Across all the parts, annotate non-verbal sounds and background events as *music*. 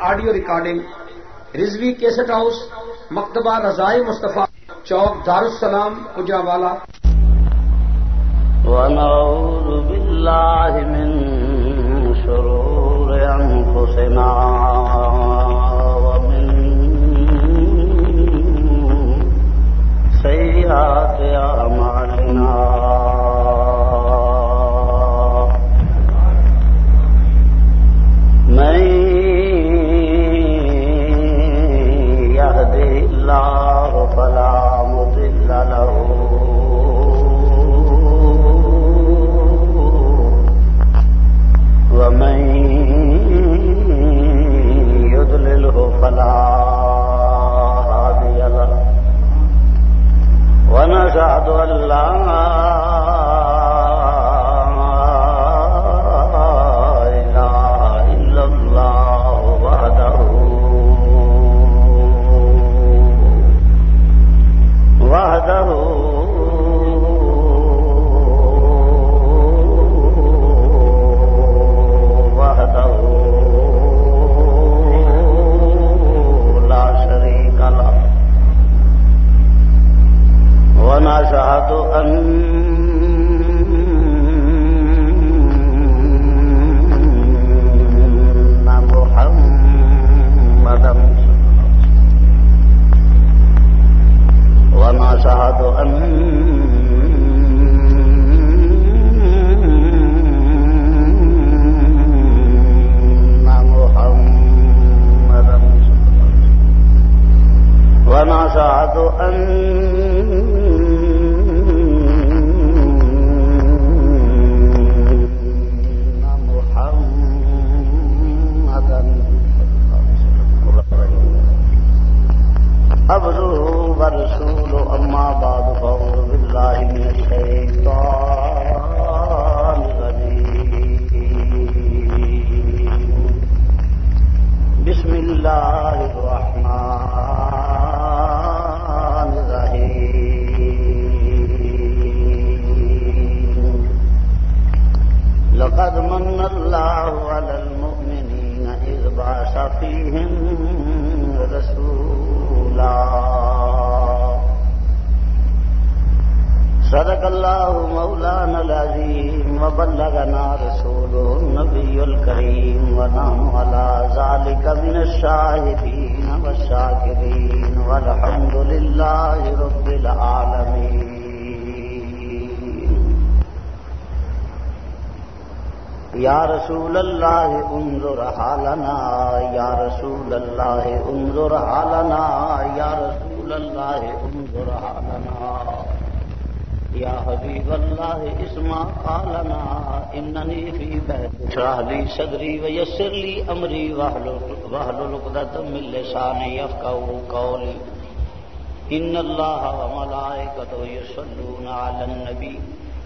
Audio recording, Rizvi cassette house, مکتبہ رضائی مصطفیٰ، چوک دارالسلام اجا والا ونعوذ بالله من شرور أنفسنا ومن سيئات فلا هادي له ونشهد أن لا ونشهد أن یا رسول اللہ انظر حالنا، یا رسول اللہ انظر حالنا، یا رسول اللہ انظر حالنا۔ یا حبیب اللہ اسما قالنا اننی فی بہت اشرح لی صدری ویسر لی امری واحلل عقدۃ من لسانی یفقهوا قولی۔ ان اللہ وملائکتہ یصلون علی النبی۔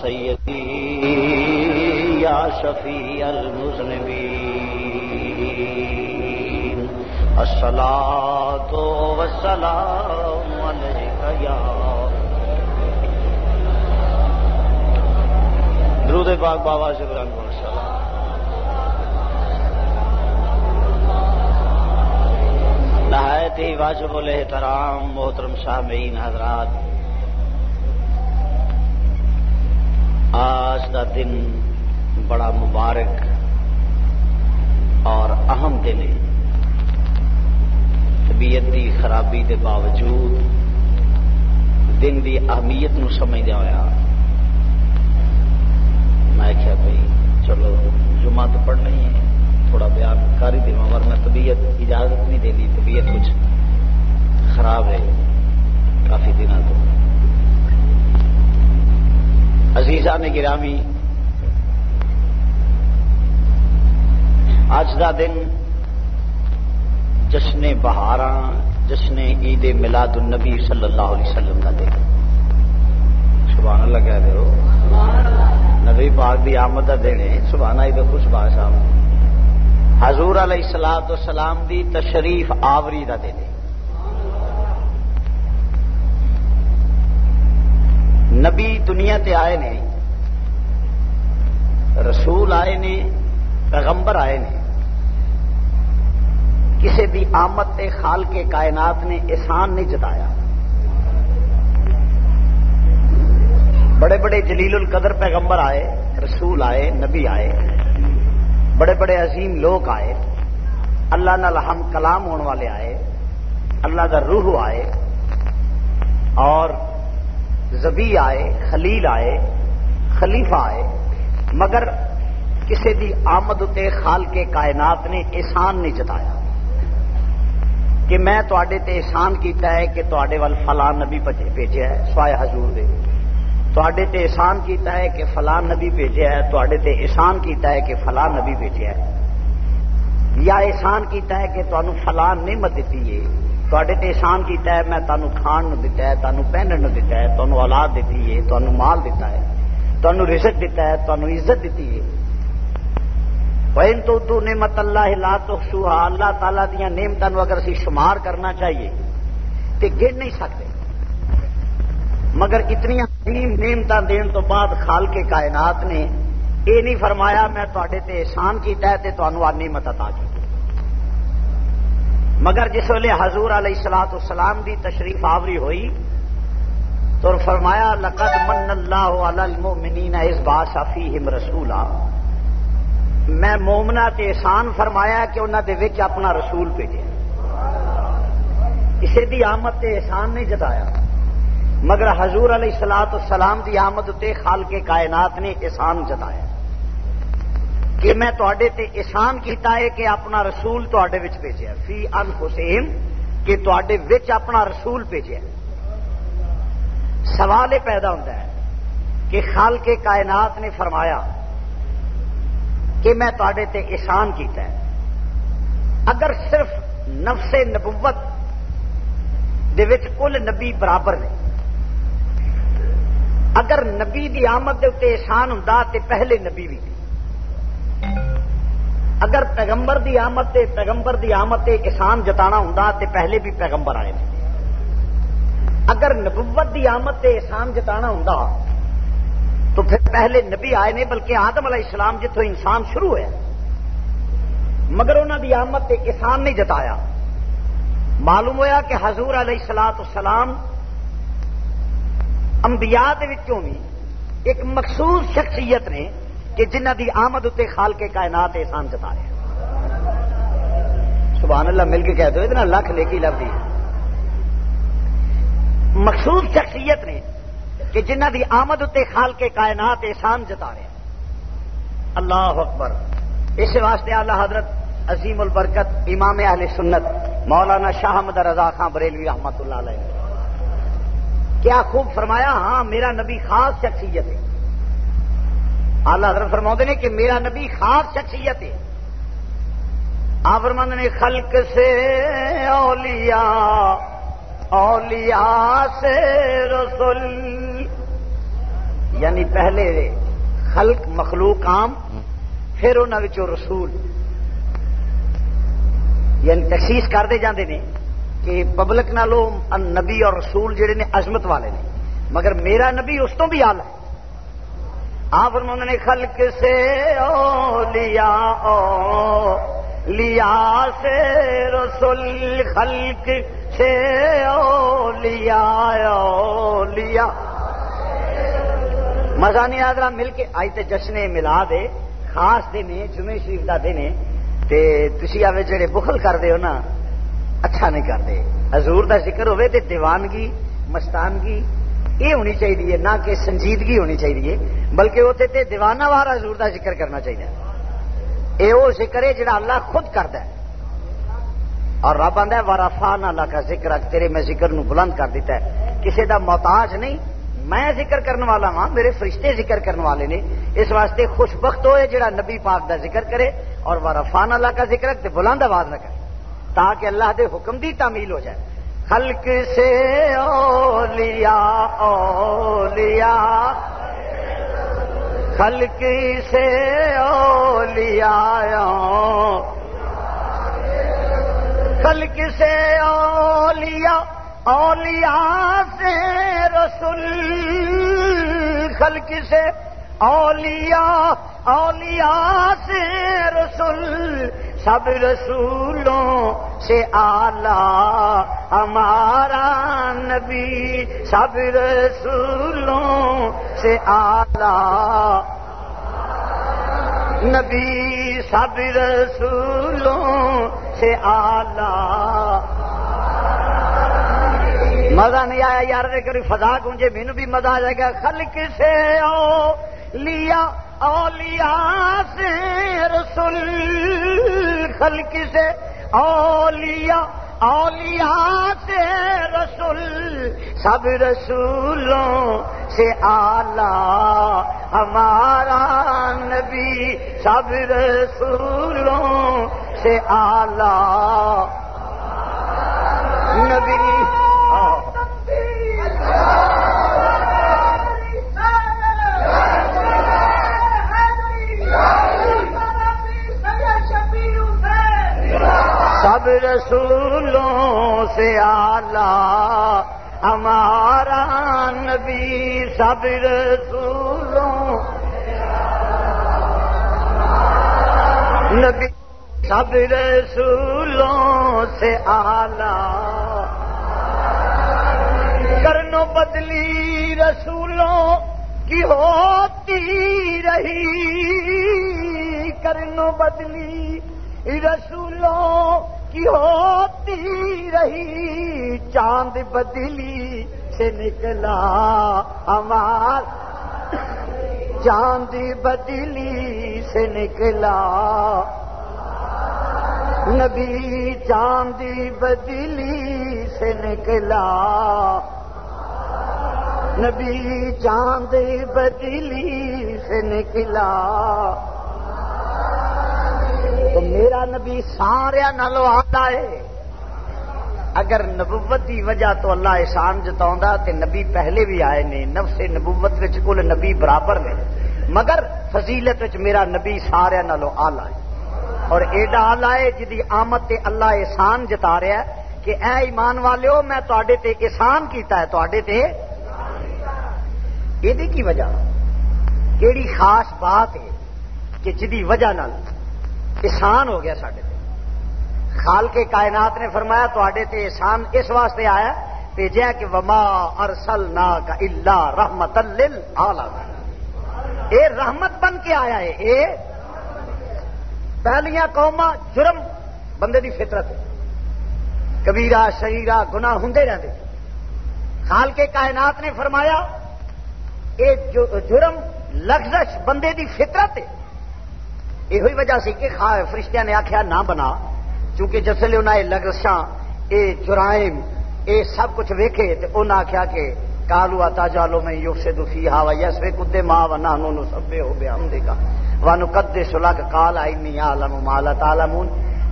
سیدی یا شفیع المذنبین۔ الصلاة والسلام علیک یا درود پاک بابا سے بران کو السلام نہایت ہی واجب الاحترام، محترم سامعین، حضرات۔ آج کا دن بڑا مبارک اور اہم دن ہے۔ طبیعت کی خرابی کے باوجود دن کی اہمیت نو ہوا میں کیا بھائی، چلو، جمعہ تو پڑھنا ہی ہے۔ تھوڑا بیان کر ہی دوں ورنہ طبیعت اجازت نہیں دینی۔ طبیعت کچھ خراب ہے۔ کافی دنوں تو عزیزہ نے گرامی، آج کا دن جشن بہاراں جشن عید ملاد النبی صلی اللہ علیہ وسلم کا دن۔ سبحان اللہ کہہ دے نبی پاک دی آمد کا دن ہے۔ سبحانہ عید خوش بادشاہ حضور علیہ السلام سلام دی تشریف آوری کا دن ہے۔ نبی دنیا تے آئے نے، رسول آئے نے، پیغمبر آئے نے۔ کسی بھی آمد تے خال کے کائنات نے احسان نہیں جتایا۔ بڑے بڑے جلیل القدر پیغمبر آئے، رسول آئے، نبی آئے۔ بڑے بڑے عظیم لوگ آئے۔ اللہ نال ہم کلام ہونے والے آئے۔ اللہ کا روح آئے۔ اور زبی آئے، خلیل آئے، خلیفہ آئے، مگر کسی دی آمد تے خال کے کائنات نے احسان نہیں جتایا۔ کہ میں تے احسان کیتا ہے کہ تے وال فلاں نبی بھیجا ہے، سوائے حضور دے۔ تے تے احسان کیتا ہے کہ فلاں نبی بھیجا ہے تے تے احسان کیتا ہے کہ فلاں نبی بھیجا ہے۔ یا احسان کیتا ہے کہ تمہیں فلاں نعمت دیتی ہے۔ تے احسان کیتا ہے میں تمہیں کھان نو دیتا ہے تمہیں پہنن نو دیتا ہے تمہیں اولاد دیتی ہے تمہیں مال دیتا ہے تمہیں رزق دیتا ہے تمہیں عزت دیتی ہے بہن تو دو نعمت اللہ لا تو اللہ تعالی دیا نعمتوں اگر اسی شمار کرنا چاہیے تو گر نہیں سکتے مگر اتنی عظیم نعمت دین تو بعد خال کے کائنات نے یہ نہیں فرمایا میں تے تے احسان کیتا ہے تے تمہوں آ نعمت عطا کی مگر جس ویلے حضور علیہ السلاۃ السلام دی تشریف آوری ہوئی، تو فرمایا، لقد من اللہ علی المؤمنین اس باشا فیہم رسولا۔ میں مومنا تے احسان فرمایا کہ انہوں دے وچ اپنا رسول بھیجے۔ کسی دی آمد تے احسان نہیں جتایا۔ مگر حضور علیہ السلاۃ السلام دی آمد تے خال کے کائنات نے احسان جتایا۔ کہ میں تے احسان کیتا ہے کہ اپنا رسول تے بھیجا فی ان حسین کہ تے وچ اپنا رسول بھیجا سوال یہ پیدا ہوتا ہے کہ خال کے کائنات نے فرمایا کہ میں تے احسان کیتا ہے۔ اگر صرف نفس نبوت دے وچ کل نبی برابر نے، اگر نبی دی آمد دے اتنے احسان ہوں تو پہلے نبی بھی۔ اگر پیغمبر دی آمد تے پیغمبر دی آمد تے احسان جتانا ہوں تو پہلے بھی پیغمبر آئے نے۔ اگر نبوت دی آمد تے احسان جتانا ہوں تو پھر پہلے نبی آئے نے، بلکہ آدم علیہ السلام جتوں انسان شروع ہے مگر انہوں دی آمد تے احسان نہیں جتایا۔ معلوم ہویا کہ حضور علیہ السلاط السلام انبیاء دے بھی ایک مخصوص شخصیت نے کہ جنہ دی آمد اتنے خال کے کائنات احسان جتا رہے سبحان اللہ، مل کے کہہ دو، اتنا لکھ لے کے لفظ مخصوص شخصیت نے کہ جنہ دی آمد اتنے خال کے کائنات احسان جتا رہے اللہ اکبر۔ اس واسطے اللہ حضرت عظیم البرکت امام اہل سنت مولانا شاہ احمد رضا خان بریلوی رحمت اللہ علیہ کیا خوب فرمایا ہاں میرا نبی خاص شخصیت ہے۔ اللہ حضرت فرما نے کہ میرا نبی خاص شخصیت ہے۔ آپ نے خلق سے اولیاء اولیاء سے رسول۔ یعنی پہلے خلق مخلوق عام، پھر انہوں رسول۔ یعنی تخصیص کرتے جاندے نے کہ پبلک نالو نبی اور رسول جڑے نے عظمت والے نے۔ مگر میرا نبی اس تو بھی آل ہے۔ آپ نے خلق سے او لیا او لیا سے رسول خلق سے او لیا او لیا۔ مزہ مزانی آدرا مل کے آئی تے جشن ملا دے، خاص دن جمعے شریف کا دن تے تھی آئے جڑے بخل کر دے ہو نا اچھا نہیں کرتے حضور دا ذکر ہوئے تے دیوانگی، مستانگی یہ ہونی چاہیے، نہ کہ سنجیدگی ہونی چاہیے، بلکہ وہ تے دیوانہ وار حضور دا ذکر کرنا چاہیے۔ یہ وہ ذکر ہے جڑا اللہ خود کرتا ہے۔ اور رب آدھا وارافان اللہ کا ذکر تیرے میں ذکر نو بلند کر دیتا ہے۔ کسی دا محتاج نہیں، میں ذکر کرنے والا ہاں میرے فرشتے ذکر کرنے والے نے۔ اس واسطے خوش بخت ہوئے جڑا نبی پاک دا ذکر کرے۔ اور وارافان اللہ کا ذکر بلند آواز نہ کرے تاکہ اللہ دے حکم دی تعمیل ہو جائے۔ خلق سے اولیاء اولیاء۔ خلق سے اولیاء۔ خلق سے اولیاء اولیاء سے رسول۔ خلق سے اولیاء اولیاء سے رسول۔ سب رسولوں سے آلہ، ہمارا نبی سب رسولوں سے آلہ۔ نبی سب رسولوں سے آلہ۔ مزہ نہیں آیا یار کری فضا گونجے مینو بھی مزہ آ جائے گا۔ خلق سے او لیا۔ اولیاء سے رسول خلق سے اولیاء اولیاء سے رسول، سب رسولوں سے آلہ ہمارا نبی سب رسولوں سے آلہ نبی رسولوں سے آلہ، ہمارا نبی سب رسولوں نبی سب رسولوں سے آلہ۔ کرنو بدلی رسولوں کی ہوتی رہی۔ کرنو بدلی رسولوں کی ہوتی رہی؟ چاند بدلی سے نکلا ہمار۔ چاند بدلی سے نکلا۔ نبی چاند بدلی سے نکلا۔ نبی چاند بدلی سے نکلا۔ تو میرا نبی سارا نالو آتا ہے۔ اگر نبوت کی وجہ تو اللہ احسان جتا تے نبی پہلے بھی آئے نے، نفس نبوت کل نبی برابر نے۔ مگر فضیلت میرا نبی سارا نالو آلہ ہے۔ اور ایڈا آلہ ہے جدی آمد تے اللہ احسان جتا رہا ہے کہ اے ایمان والے میں تے تے احسان کیتا ہے تے تے یہ کی وجہ؟ کیڑی خاص بات ہے کہ جدی وجہ نال احسان ہو گیا سڈے خال کے کائنات نے فرمایا تے احسان اس واسطے آیا بھیجا کہ وما ارسل نا کا اللہ رحمت اے رحمت بن کے آیا ہے، اے پہلیاں قوما جرم، بندے دی فطرت۔ کبیرا شہیرا گنا ہوں رہتے خال کے کائنات نے فرمایا، اے جرم لفظ بندے دی فطرت ہے۔ یہ وجہ سی کہ فرشتیاں نے آخیا نہ بنا، چونکہ جسے انہیں لگشاں اے جرائم، اے سب کچھ ویکھے تو انہیں آخیا کہ کالو آتا جالو میں یوگ سے دفی ہا یس وے کدے ماں و نانو سبے ہو بے ہم دے گا وانو قد سلگ کال آئی نہیں عالم مالا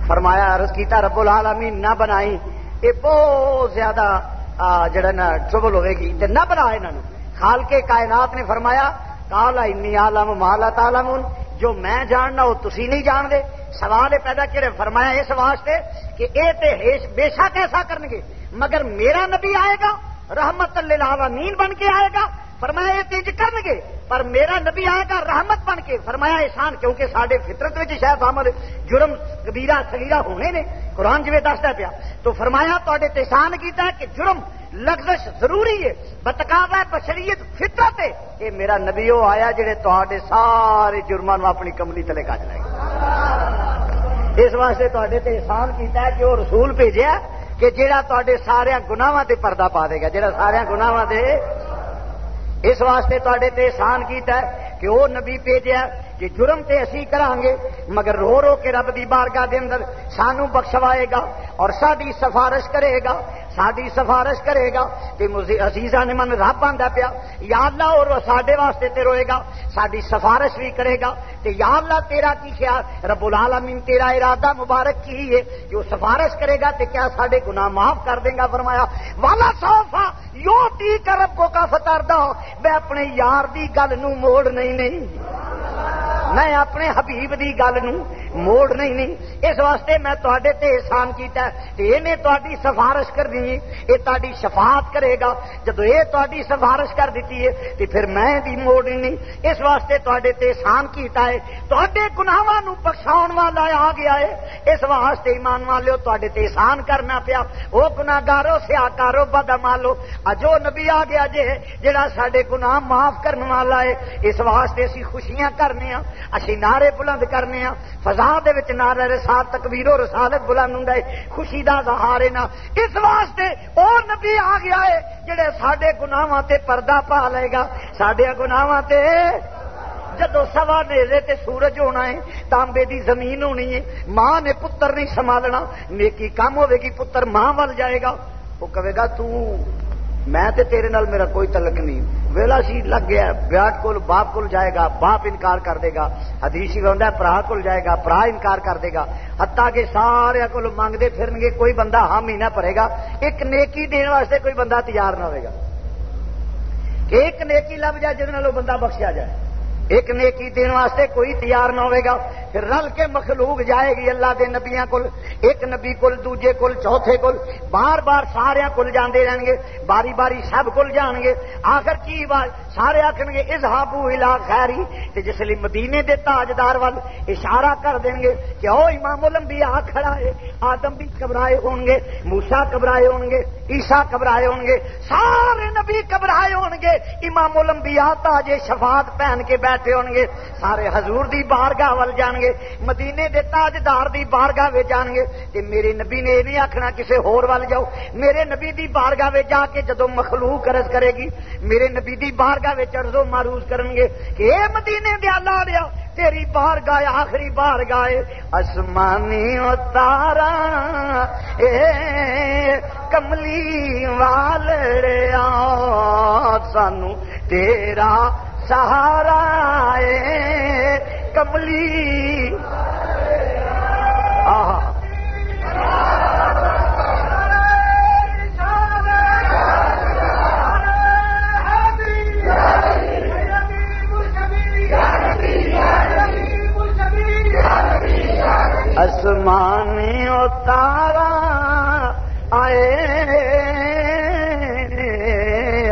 فرمایا، عرض کیتا، رب العالمین، نہ بنائی، اے بہت زیادہ جڑا نا ٹربل ہوے گی تے نہ بنا انہاں خال کے کائنات نے فرمایا کال انی عالم مالا تعالمون جو میں جاننا وہ تسی نہیں جان دے سوال پیدا کرے فرمایا اس واسطے کہ اے تے بے شک ایسا کرن گے مگر میرا نبی آئے گا رحمت للعالمین بن کے آئے گا۔ فرمایا یہ تیج کرن گے پر میرا نبی آئے گا، رحمت بن کے۔ فرمایا احسان، کیونکہ سارے فطرت میں شاید عمل جرم، کبیرہ سگیرہ ہونے نے۔ قرآن جی دستا پیا۔ تو فرمایا تے احسان کیتا ہے کہ جرم لفظ ضروری ہے۔ بتکاوا بشریت فطرت ہے۔ یہ میرا نبی وہ آیا جہے تے سارے جرمان اپنی کملی تلے کج لے گا اس واسطے تے احسان کیتا ہے کہ وہ رسول بھیجا کہ جہاں تے سارا گناواں تے پردہ پا دے گا۔ جہاں سارا گناواں دے اس واسطے تے احسان کیتا ہے کہ وہ نبی بھیجا کہ جرم تے اسی کران گے مگر رو رو کے رب دی بارگاہ دے اندر سانو بخشوائے گا اور ساری سفارش کرے گا۔ ساری سفارش کرے گا کہ عزیزا نے من رب آدھا پیا، یا اللہ اور سڈے واسطے تے روئے گا ساری سفارش بھی کرے گا کہ یا اللہ تیرا کی خیال؟ رب العالمین تیرا ارادہ مبارک کی ہے جو سفارش کرے گا تو کیا سارے گناہ معاف کر دے گا؟ فرمایا، والا صوفا یو تی کرب کو کا فتر میں اپنے یار دی گل نو موڑ نہیں نہیں۔ میں اپنے حبیب دی گل نو موڑ نہیں نہیں۔ اس واسطے میں تے احسان کیتا ہے یہ تاری سفارش کر دی یہ تاری شفاعت کرے گا۔ جدو یہ تاری سفارش کر دیتی ہے تو پھر میں دی موڑ نہیں اس واسطے تے تے احسان کیتا ہے۔ تے گناواں نو بخشاؤ والا آ گیا ہے۔ اس واسطے ایمان والو تے تے احسان کرنا پیا۔ وہ گناگارو سیا کارو بد مالو اجو نبی آ گیا جے، جڑا سڈے گناہ معاف کرنے والا ہے۔ اس واسطے اسی خوشیاں کرنے ہاں۔ اسی نعرے بلند کرنے ہاں۔ فضا دے نعرہ رسال تکبیر و رسالت بلند ہوں خوشی دا ظہار نا۔ اس واسطے اور نبی آ گیا ہے، جڑے سڈے گناواں تے پردہ پا لے گا۔ سڈیا گناواں تے جدو سوا نیلے تے سورج ہونا ہے، تانبے دی زمین ہونی ہے۔ ماں نے پتر نہیں سنبھالنا، نیکی کم ہوے گی، پتر ماں ول جائے گا۔ وہ کہے گا، تو میں تے تیرے نال میرا کوئی تعلق نہیں۔ ویلا سی لگ گیا بیاٹ کول، باپ کو جائے گا، باپ انکار کر دے گا۔ حدیث ہی ہے پرا کول جائے گا پرا انکار کر دے گا۔ ہتا کے سارے کول منگتے پھرن گے کوئی بندہ ہاں مہینہ پڑے گا۔ ایک نیکی دین واسطے کوئی بندہ تیار نہ ہوئے گا۔ ایک نیکی لب جائے جن بندہ بخشیا جائے۔ ایک نیکی دین واسطے کوئی تیار نہ ہوئے گا، پھر رل کے مخلوق جائے گی اللہ دے نبیاں کول، ایک نبی کول، دوجے کول، چوتھے کول، بار بار سارے کول جاندے رہن گے، باری باری سب کول جان گے۔ آخر کی بات سارے آخر گے اظہابو الا خیری تے جس لیے مدینے دے تاجدار وال اشارہ کر دیں گے کہ او امام الانبیاء کھڑا ہے آدم بھی گھبرائے ہون گے موسا گھبرائے ہون گے عیسا گھبرائے ہون گے، سارے نبی گھبرائے ہون گے، امام الانبیاء تاجے شفاعت پہن کے بیٹھے ہون گے، سارے حضور دی بارگاہ ول جان گے، مدینے دے تاجدار دی بارگاہ وچ جان گے۔ تے میرے نبی نے یہ نہیں آکھنا کسے ہور ول جاؤ۔ میرے نبی دی بارگاہ وچ جا کے جدوں مخلوق عرض کرے گی، میرے نبی دی بارگاہ چرزو معروض کریں گے کہ اے مدینے دیا لاڑیا تیری بار گائے آخری بار گائے آسمانی تارا، اے کملی والڑیا، سانو تیرا سہارا کملی آہ آسمانی اتارا آئے۔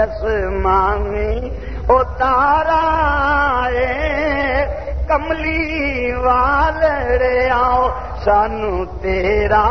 آسمانی اتارا آئے کملی والے آؤ سانو تیرا۔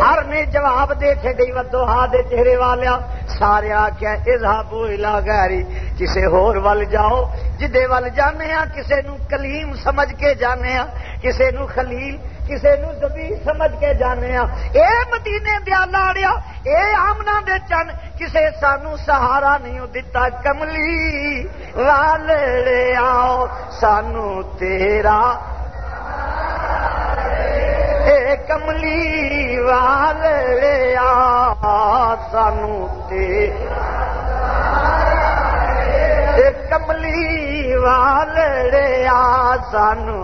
ہر نے جواب دے چی ودو ہا دے چہرے والیا، سارے آخیا اضابو الا گیری کسے ہور ول جاؤ، جدے ول جانے ہاں کسے نو کلیم سمجھ کے جانے ہاں کسے نو خلیل کسے نو زبی سمجھ کے جانے ہاں اے مدینے دیا لاڑیا اے آمنا دے چن، کسے سانو سہارا نہیں دتا کملی۔ والے آؤ، سانو تیرا۔ کملی والے سانو کملی والے سانو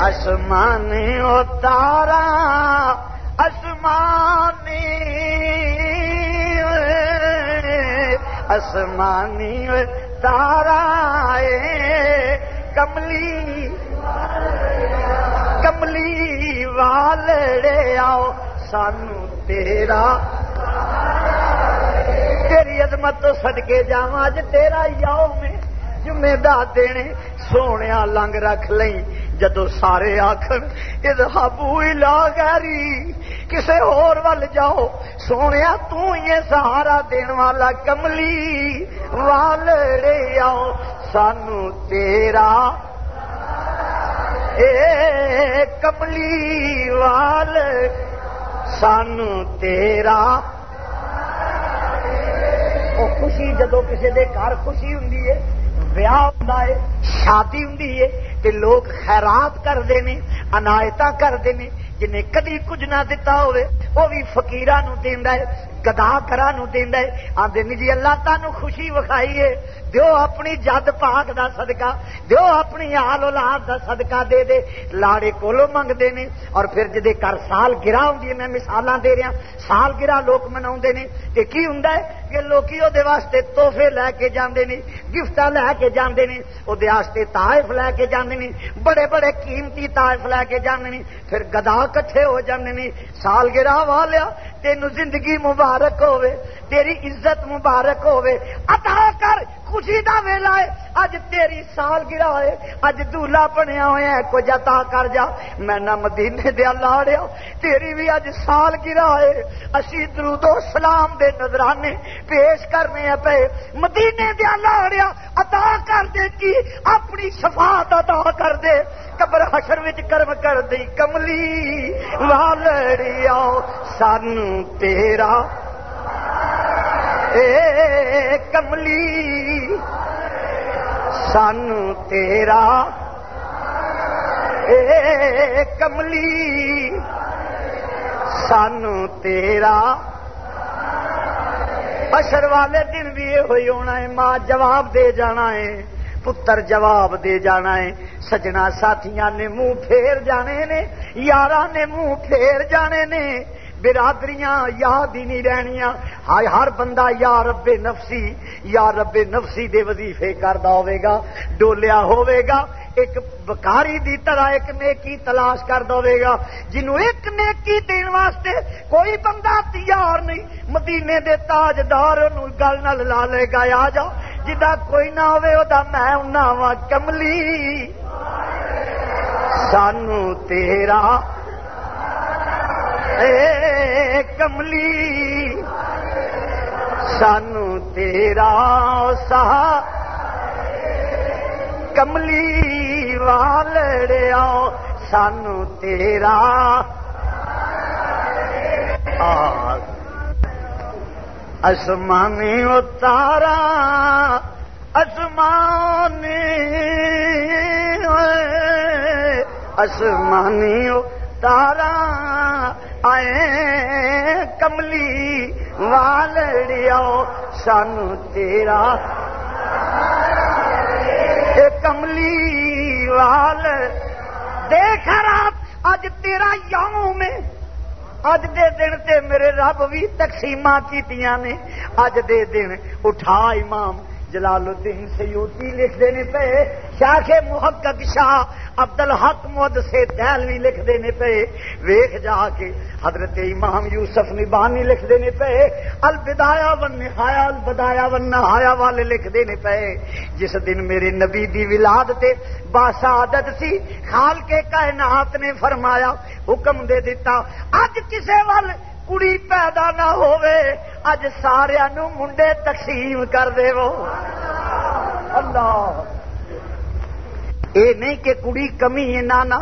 آسمانی اتارا آسمانی آسمانی تارا۔ کملی کملی والڑے آؤ، سانو تیرا۔ تیری عظمت تو سدکے جا اج تیرا یاؤ میں جمے دار دینے سونے لنگ رکھ لئی جدو سارے آخر ادھابو لا گاری کسے اور ول جاؤ۔ سونے یہ سہارا دین والا کملی۔ والڑے آؤ، سانو تیرا اے کملی۔ وال، سانو تیرا۔ خوشی جدو کسی دے گھر خوشی ہوں ویاہ ہوں شادی ہوں لوگ خیرات کرتے ہیں عنایت کرتے ہیں جنہیں کدی کچھ نہ دتا ہوئے، وہ بھی فکیران دینا ہے گدا کرا دینا ہے۔ آدھے جی اللہ تمہیں خوشی وکھائیے۔ دیو اپنی جد پاک دا صدقہ، دیو اپنی آل اولاد دا صدقہ دے دے۔ لاڑے کولو منگتے ہیں اور پھر جدے کر سال گرا ہوں میں مثال دے رہا ہاں۔ سال گرا لوگ منا کہ کی ہوں کہ لوگ واسطے توحفے لے کے جانے نے گفٹ لے کے جانے نے وہ تائف لے کے جانے نے، بڑے بڑے قیمتی تائف لے کے جانے نے۔ پھر گدا کٹھے ہو جانے نے، سال گرا وا لیا تین زندگی مبارک ہوے تیری عزت مبارک ہوے عطا کر خوشی دا ویلا ہے۔ اج تیری سال گرا ہے۔ اج دولا بنیا ہوا ہے۔ کچھ عطا کر جا۔ میں نہ مدینے دیا لاڑیا تیری بھی اج سال گرا ہے۔ اسی درود و سلام دے نظرانے پیش کرنے ہیں پے۔ مدینے دیا لاڑیا عطا کر دے کی؟ اپنی شفاعت عطا کر دے۔ قبر حشر وچ کرم کر دی۔ کملی والڑیا، سن تیرا۔ اے کملی سن تیرا اے کملی سن تیرا اشر والے دن بھی یہ ہوئی ہونا ہے۔ ماں جواب دے جانا ہے، پتر جواب دے جانا ہے۔ سجنا ساتھیاں نے منہ پھیر جانے نے یار نے منہ پھیر جانے نے۔ برادریاں، یاد ہی نہیں رہنیا ہائے، ہر بندہ یا رب نفسی، یا رب نفسی دے وظیفے کردا ہوے گا، ڈولیا ہوے گا۔ ایک بکاری دی طرح ایک نیکی تلاش کر دے گا۔ جنوں ایک نیکی دین واسطے کوئی بندہ تیار نہیں، مدینے دے تاجدار گل نہ لا لے گا، آ جا۔ جا کوئی نہ ہوے او دا میں انہاں وا کملی۔ سانو تیرا اے کملی سانو تیرا سا کملی والڑیا سانو تیرا اسمانی اتارا اسمانی اسمانی اتارا آئے کملی والڑیا سان تیرا کملی وال دیکھ رات اج تیرا یوم میں اج دے دن تے میرے رب بھی تقسیم کی اج دے دن اٹھا امام جلال الدین سیوتی لکھ دینے پہ شاخ محقق شاہ عبد الحق مد سے دہلوی لکھ دینے پہ ویخ جا کے حضرت امام یوسف نبانی لکھ دینے پہ البدایا ون نہایا البدایا ون نہایا والے لکھ دینے پہ جس دن میرے نبی دی ولاد تے باسعادت سی خال کے کائنات نے فرمایا، حکم دے دیتا، اج کسے وال کڑی پیدا نہ ہوئے اج سارا منڈے تقسیم کر دے وہ اللہ اے نہیں کہ کڑی کمی ہے نہ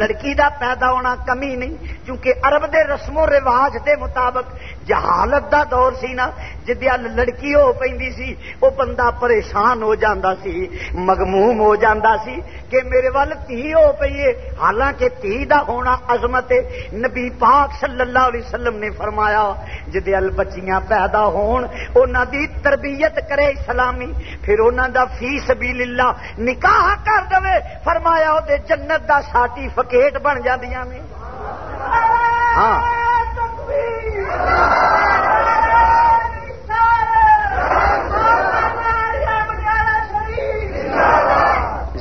لڑکی دا پیدا ہونا کمی نہیں کیونکہ عرب دے رسم و رواج دے مطابق جہالت دا دور سی نا جدیا لڑکی ہو پی سی وہ بندہ پریشان ہو جاندہ سی، مغموم ہو جاندہ سی کہ میرے وال تھی ہو پی ہے۔ حالانکہ تھی دا ہونا عظمت ہے۔ نبی پاک صلی اللہ علیہ وسلم نے فرمایا جدیا بچیاں پیدا ہون، اونا دی تربیت کرے اسلامی، پھر اونا دا فی سبیل اللہ نکاح کر دے۔ فرمایا وہ جنت دا سرٹیفکیٹ بن جاندیاں نے۔ ہاں۔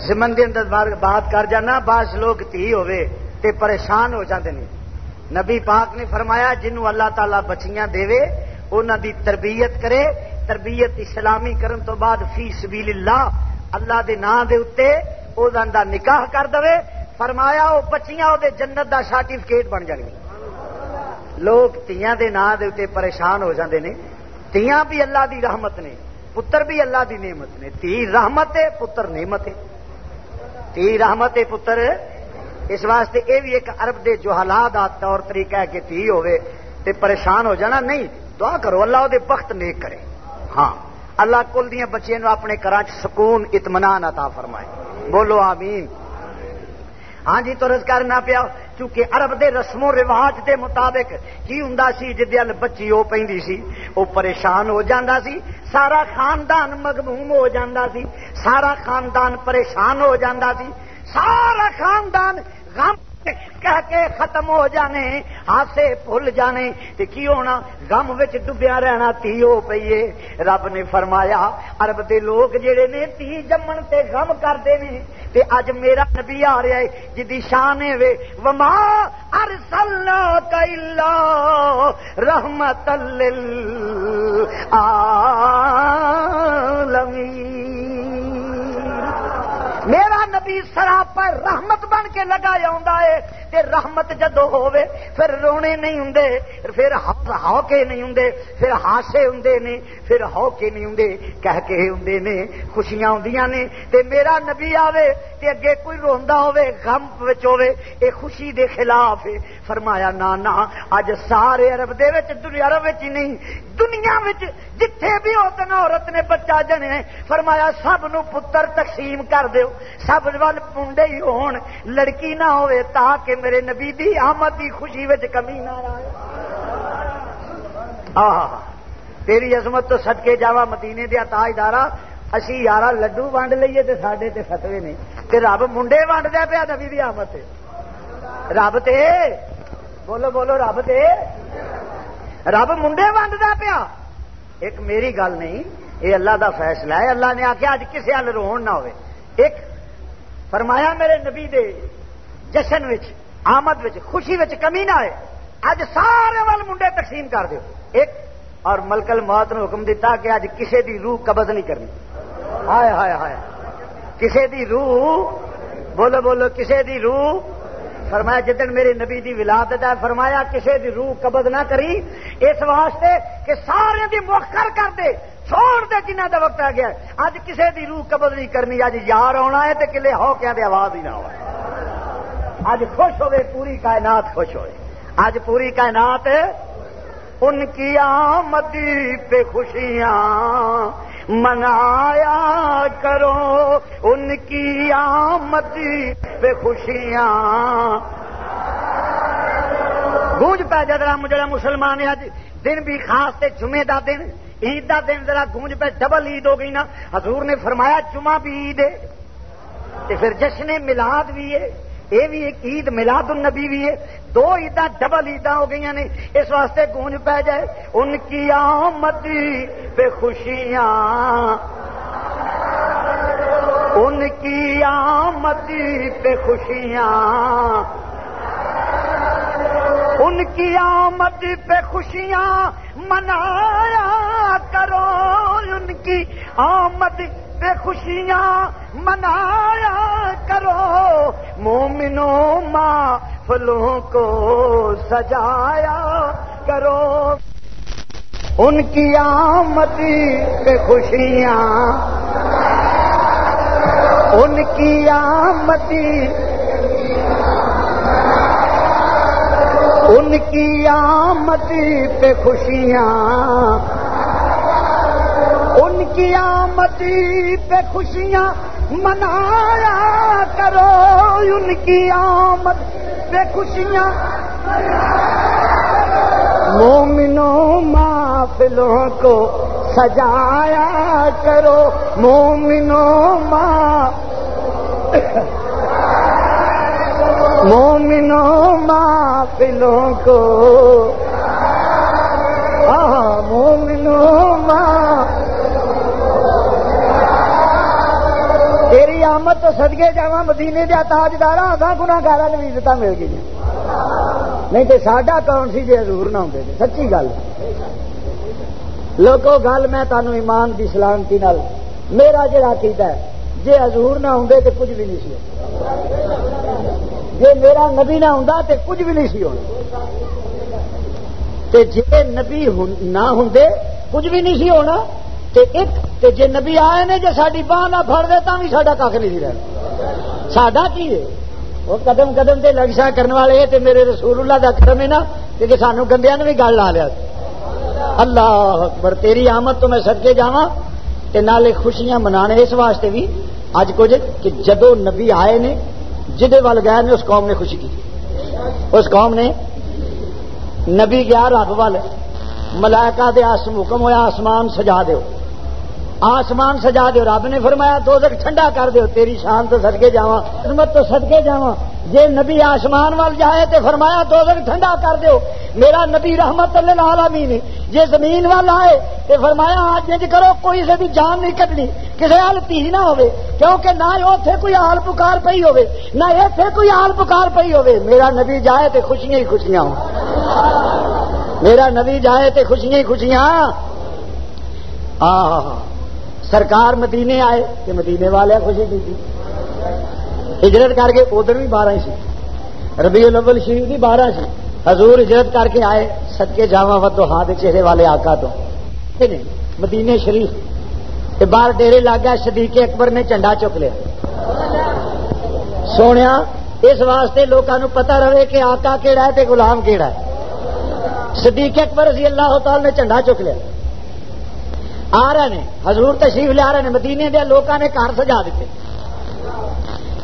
زمن دے اندر بات کر جانا، بعض لوگ تھی ہوئے تے پریشان ہو جاتے ہیں نبی پاک نے فرمایا جنوں اللہ تعالی بچیاں دے انہوں دی تربیت کرے، تربیت اسلامی کرن تو بعد فی سبیل اللہ اللہ دے نا دے اتے او دا نکاح کر دے فرمایا وہ بچیاں وہ جنت دا سرٹیفکیٹ بن جانی لوگ تیاں دے نا دے اتے پریشان ہو جاندے نے۔ تیاں بھی اللہ دی رحمت نے، پتر بھی اللہ دی نعمت نے۔ تی رحمت ہے، پتر نعمت ہے۔ تی رحمت ہے، پتر۔ اس واسطے اے بھی ایک ارب دے جو حالات طور طریقہ ہے کہ تھی ہوئے تے پریشان ہو جانا۔ نہیں، دعا کرو، اللہ دے بخت نیک کرے۔ ہاں اللہ کل دیا بچے نو اپنے گھر سکون، اطمینان عطا فرمائے۔ بولو آمین۔ ہاں جی تو رز کرنا پیا چونکہ عرب دے رسم و رواج دے مطابق کی ہوں سی جل بچی وہ پی سی وہ پریشان ہو جاتا سی، سارا خاندان مغموم ہو جاندہ سی، سارا خاندان پریشان ہو جاندہ سی، سارا خاندان غم کہہ کے ختم ہو جانے ہاسے بھول جانے، تے کی ہونا غم وچ ڈبیا رہنا تی ہو پیے رب نے فرمایا، عرب دے لوگ جڑے نے تی جمن تے غم کرتے ہیں تے اج میرا نبی آ رہا ہے، جدی شان وے، وما ارسلنا کلا رحمت للعالمین۔ میرا نبی سرا پر رحمت بن کے لگایا ہے، تے رحمت جدو ہوے پھر رونے نہیں ہوں پھر ہاں- ہوکے نہیں ہوں پھر ہاسے ہوں نے، پھر ہوکے نہیں ہوں کہہ کے ہوں نے، خوشیاں ہوں نے، تے میرا نبی آوے، تے اگے کوئی روندا ہوے غم وچ ہوے اے خوشی دے خلاف ہے۔ فرمایا نا نا اج سارے عرب دے وچ، دنیا عرب وچ نہیں، دنیا وچ جتھے بھی عورت عورت نے بچہ جنے فرمایا، سب نو پتر تقسیم کر دیو۔ سب وال منڈے ہی ہون لڑکی نہ ہوئے تاکہ میرے نبی دی آمد دی خوشی وچ کمی نہ آئے آہ تیری عظمت تو سدکے جاوا مدینے دیا تاجدارا اسی یارہ لڈو ونڈ لیے تے ساڈے تے فتوے نے تے رب منڈے ونڈ دیا پیا نبی دی آمد تے رب تے بولو بولو رب تے رب منڈے ونڈ دیا پیا ایک میری گل نہیں یہ اللہ دا فیصلہ ہے اللہ نے آخیا اج کسی ہل رو نہ ہوئے ایک فرمایا میرے نبی دے جشن وچ، آمد وچ، خوشی وچ کمی نہ آئے اج سارے وال منڈے تقسیم کر دیو۔ ایک، اور ملکل موت نے حکم دیتا کہ اج کسے دی روح قبض نہیں کرنی۔ ہائے ہائے ہائے۔ کسے دی روح، بولو بولو، کسے دی روح۔ فرمایا جدن میرے نبی دی ولادت ہے، فرمایا، کسے دی روح قبض نہ کری۔ اس واسطے کہ سارے دی مؤخر کر دے۔ چھوڑ دے جنہ دا وقت آ گیا اج کسے دی روح قبض نہیں کرنی اج یار آنا ہے تے کلے ہو کیا دے آواز ہی نہ ہو۔ اج خوش ہوئے، پوری کائنات خوش ہوئے۔ اج پوری کائنات ان کی آمد پہ خوشیاں منایا کرو۔ ان کی آمد پہ خوشیاں۔ گونج پہ جدرا مجھے مسلمان اج دن بھی خاص تے جمعے دا دن۔ عید دا دن ذرا گونج پہ ڈبل عید ہو گئی نا، حضور نے فرمایا جمعہ بھی عید ہے۔ پھر جشن ملاد بھی ہے یہ بھی ایک عید ملاد النبی بھی ہے۔ دو عیدا ڈبل عیدا ہو گئی نے، اس واسطے گونج پہ جائے۔ ان کی آمد پہ خوشیاں۔ ان کی آمد پہ خوشیاں۔ ان کی آمد پہ خوشیاں منایا کرو۔ ان کی آمد پہ خوشیاں منایا کرو۔ مومنوں ماں فلوں کو سجایا کرو۔ ان کی آمد پہ خوشیاں۔ ان کی آمد ان کی آمد پہ خوشیاں۔ ان کی آمد پہ خوشیاں منایا کرو۔ ان کی آمد پہ خوشیاں مومنوں محفلوں کو سجایا کرو۔ مومنوں ماں مومنوں محفلوں کو۔ مومنوں تیری آمد تو سدگے جا مدینے دیا تاجدار آدھا گنا گارا نویزتا مل گئی۔ نہیں تو ساڈا کون سی جی حضور نہ ہوں سچی گل۔ لوگوں گل میں تمہیں ایمان کی سلامتی نال۔ میرا جڑا کیتا ہے جی حضور نہ ہوں تو کچھ بھی نہیں سی۔ جی میرا نبی نہ ہوں تو کچھ بھی نہیں سی ہونا جی نبی نہ ہوں کچھ بھی نہیں سی ہونا ایک جی نبی آئے نے جی ساری باہ نہ فر دے تو بھی سا کھ نہیں رہنا۔ سڈا کی ہے؟ وہ قدم قدم سے لگشا کرنے والے تے میرے رسول اللہ کا کرم ہے نا، کہ سانو گندیا نے بھی گل لا لیا۔ اللہ اکبر، تیری آمد تو میں سدکے جا نالے خوشیاں منانے اس واسطے بھی اج کچھ کہ جدو نبی آئے نے جہے وال گئے نے اس قوم نے خوشی کی۔ اس قوم نے نبی گیا رب وال ملائکہ دے آسم حکم ہوا آسمان سجا دیو۔ آسمان سجا دیو، رب نے فرمایا دو تک ٹھنڈا کر دیو، تیری شان تو سدکے جا خدمت تو سدکے جا جے نبی آسمان وال جائے تے فرمایا دو تک ٹھنڈا کر دیو، میرا نبی رحمت اللہ عالمین جے زمین وال آئے تے فرمایا، آج انج کرو، کوئی سے بھی جان نہیں کٹنی کسی حال تھی نہ ہوئے، کیونکہ نہ اوتھے کوئی حال پکار پئی ہوئے، نہ ایتھے کوئی حال پکار پئی ہوئے۔ میرا نبی جائے تے خوشیاں ہی خوشیاں۔ ہوں میرا نبی جائے تے خوشیاں ہی خوشیاں۔ آ سرکار مدینے آئے کہ مدینے والے خوشی کی تھی۔ ہجرت کر کے ادھر بھی بارہ سی۔ ربیع الاول شریف بھی بارہ سی۔ حضور ہجرت کر کے آئے سد کے جاوا ودو ہاتھ چہرے والے آقا تو۔ مدینے شریف۔ بار ڈیرے لا گیا صدیق اکبر نے جھنڈا چک لیا۔ سونے اس واسطے لوگوں پتا رہے کہ آقا کہڑا ہے تے غلام کہڑا ہے۔ صدیق اکبر رضی اللہ تعالی نے جھنڈا چک لیا۔ آ رہے ہیں حضور تشریف لیا رہے ہیں مدینے دے لوگوں نے گھر سجا دیتے۔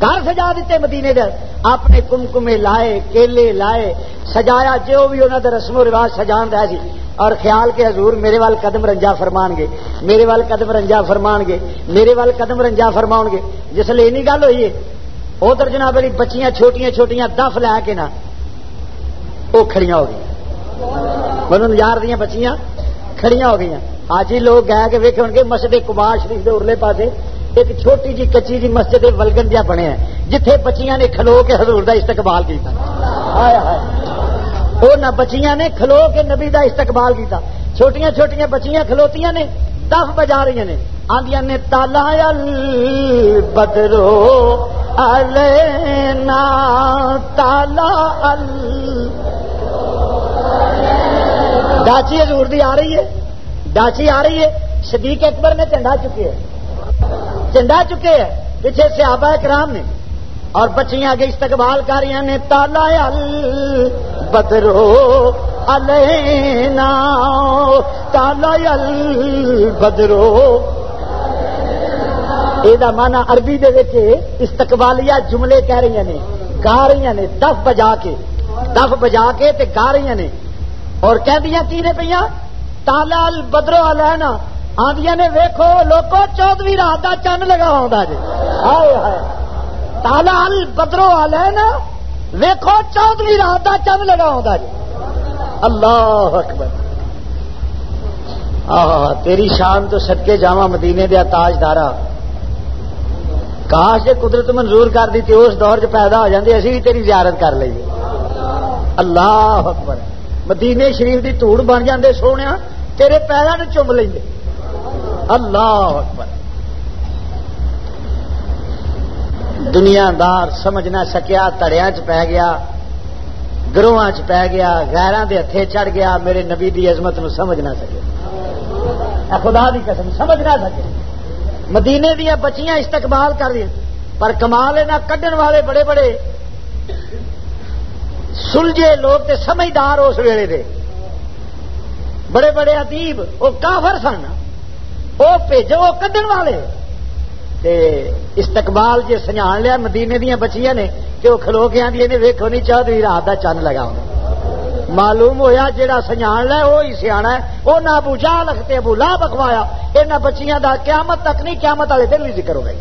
گھر سجا دیتے مدینے دے۔ اپنے کمکمے لائے، کیلے لائے، سجایا جو بھی انہوں نے رسم و رواج سجان دیا سی۔ اور خیال کے حضور میرے وال قدم رنجا فرمان گے۔ میرے وال قدم رنجا فرمان گے۔ میرے وال قدم رنجا فرما گے۔ جس لیے این گل ہوئی ہے، ادھر جناب والی بچیاں چھوٹیاں چھوٹیاں دف لے کے نا وہ کھڑیاں ہو گئی۔ من یار دیا بچیاں کھڑیاں ہو گئی آج ہی لوگ گئے کہ ویک گے مسجد کمار شریف کے ارلے پاسے۔ ایک چھوٹی جی کچی جی مسجد ولگن جہا بنیا جتھے بچیاں نے کھلو کے حضور دا استقبال کیا بچیاں نے کھلو کے نبی دا استقبال کیتا۔ چھوٹیاں چھوٹیاں بچیاں کھلوتیاں نے، دف بجا رہی نے۔ آدیا نے، تالا بدرو النا تالا ال ڈاچی حضور دی آ رہی ہے، ڈاچی آ رہی ہے، صدیق اکبر نے چنڈا چکی ہے چنڈا چکے ہیں، پیچھے سے کرام نے۔ اور بچیاں کے استقبال کاریاں نے، تالا بدرو النا تالا بدرو یہ مانا عربی دے استقبالیہ جملے کہہ رہی نے گا رہی نے، دف بجا کے، دف بجا کے تے گا رہی نے۔ اور کہہ دیا کی نے پہ تالا بدرو النا آدیا نے ویکو لوکو چودویں رات کا چند لگا جی تالا بدرو وال ہے نا ویکو چودویں رات کا چند لگا جی اللہ اکبر۔ آ تیری شان تو سدکے جا مدینے دیا تاج دارا کاش جی قدرت منظور کر دی اس دور چ پیدا ہو جاتی اسی بھی تیری زیارت کر لیے اللہ اکبر۔ مدینے شریف دی دھوڑ بن جاندے سونے تیرے پیروں نے چوم لیں اللہ اکبر۔ دنیا دار سمجھ نہ سکیا تڑیا چ پی گیا گروہ چ پی گیا غیران دے ہتھے چڑھ گیا، میرے نبی دی عظمت نو سمجھ نہ سکے خدا دی قسم، سمجھ نہ سکے مدینے دیا بچیاں استقبال کر دیا پر کمال نہ کڈن والے بڑے بڑے۔ سلجے لوگ تے سمجھدار اس ویلے دے۔ بڑے بڑے ادیب، وہ کافر سن۔ وہ بھیجو، وہ کھن والے۔ تے استقبال جی سجان لیا، مدینے دیا بچیاں نے، کہ وہ کھلو کے آدھی نے ویکو نہیں چاہتی رات کا چند لگا معلوم ہویا جیڑا سجان لیا وہ ہی سیا وہ نہ ابو جا لگتے ابو لا بکوایا یہاں بچیاں دا قیامت تک نہیں، قیامت والے دن بھی ذکر ہوئے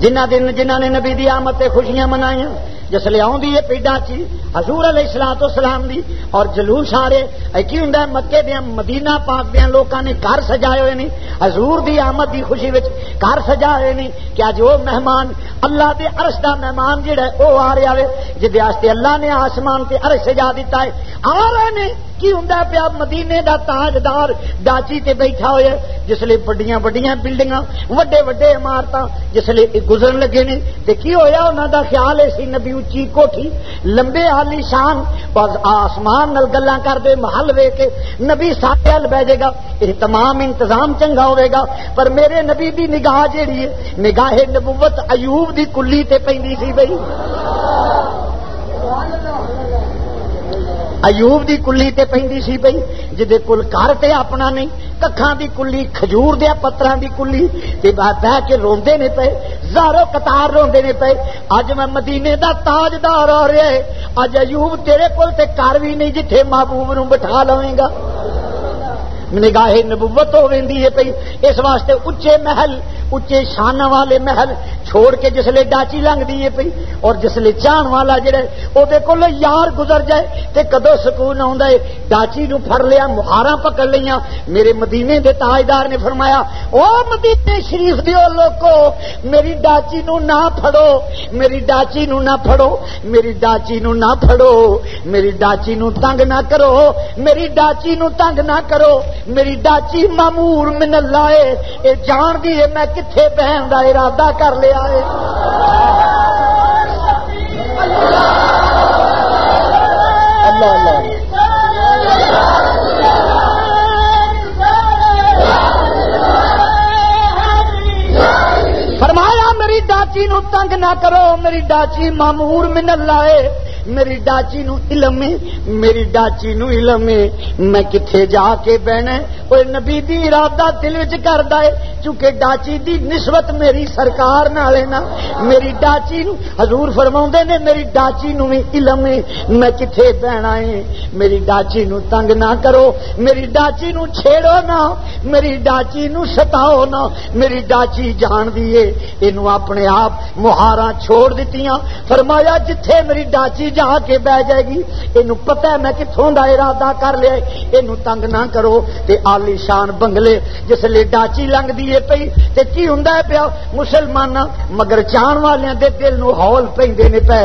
جنہ دن، جنہ نے نبی دی آمد خوشیاں منائی جس لے آؤں ہے پیڈا چی، حضور علیہ السلام تو سلام دی۔ اور جلوس آ رہے کی ہوں مکے دیا مدینہ پاک دیا لوگوں نے گھر سجائے ہوئے نہیں حضور دی آمد دی خوشی وچ گھر سجا ہوئے نہیں کیا جو مہمان، اللہ دے عرش دا مہمان جڑا ہے، وہ آ رہا ہے جی اللہ نے آسمان تے عرش سجا دیتا ہے۔ آ رہے نہیں کی ہوں پیا؟ مدینے دا تاجدار ڈاچی تے بیٹھا ہوئے جس لیے بڑیاں بڑیاں بلڈنگ وڈے وڈے عمارت جس گزرن لگے نے۔ تے کی ہویا؟ انہوں دا خیال ہے سی نبی اچھی کوٹھی، لمبے آلی شان، بس آسمان نل گلا کر دے، محل وے کے نبی ساتے ہل بہ جائے گا۔ یہ تمام انتظام چنگا ہوئے گا۔ پر میرے نبی دی نگاہ جیڑی ہے، نگاہ نبوت ایوب دی کلی تے پہ سی بھائی ایوب دی کلی تے پہندی سی پئی جدے کل گھر تے اپنا نہیں، ککھاں دی کلی، کھجور دیا پتراں دی کلی، تے بہ کے روندے نے پے زارو قطار روندے نے پے اج میں مدینے دا تاجدار آ رہا ہے، اج ایوب تیرے کول تے کر بھی نہیں، جتھے محبوب نو بٹھا لویں گا۔ نگاہ نبوت ہو ویندی ہے پئی۔ اس واسطے اچے محل اچے شان والے محل چھوڑ کے جسلے ڈاچی لنگ دیے پی اور جسلے چان والا جڑے او دے کول یار گزر جائے تے کدو سکون آندا ہے۔ ڈاچی نو پھڑ لیا مہارا پکڑ لیاں میرے مدینے دے تاجدار نے فرمایا، او مدینے شریف دیو لوکو، میری ڈاچی نو نہ پھڑو، میری ڈاچی نو نہ پھڑو، میری ڈاچی نو نہ پھڑو، میری ڈاچی نو تنگ نہ کرو، میری ڈاچی نو تنگ نہ کرو۔ میری ڈاچی مامور من اللہ ہے۔ اے جان دی ہے، میں کتنے پہن کا ارادہ کر لیا ہے۔ اللہ اللہ۔ فرمایا، میری ڈاچی نو تنگ نہ کرو۔ میری ڈاچی مامور من اللہ ہے۔ میری ڈاچی نو علم ہے، میری ڈاچی نو علم ہے۔ میں کتنے جا کے بہنا وہ نبی دی ارادہ دل وچ کردا ہے۔ چونکہ ڈاچی دی نسبت میری سرکار نال ہے نا، میری ڈاچی نو، حضور فرماوندے نے میری ڈاچی نو بھی علم ہے۔ میں کتنے بہنا ہے؟ میری ڈاچی نو تنگ نہ کرو۔ میری ڈاچی نو چھیڑو نہ میری ڈاچی نو ستاؤ نہ میری ڈاچی جان دیے اینو اپنے آپ مہارا چھوڑ دیتیاں فرمایا، جتھے میری ڈاچی جا کے بہ جائے گی یہ پتا ہے میں کتوں کا ارادہ کر لیا یہ تنگ نہ کرو۔ تے آلی شان بنگلے، جس لیے ڈاچی لنگ دیے پی تے کی ہوں پیا؟ مسلمان مگر چان والے دے دل نو ہول پہ پے۔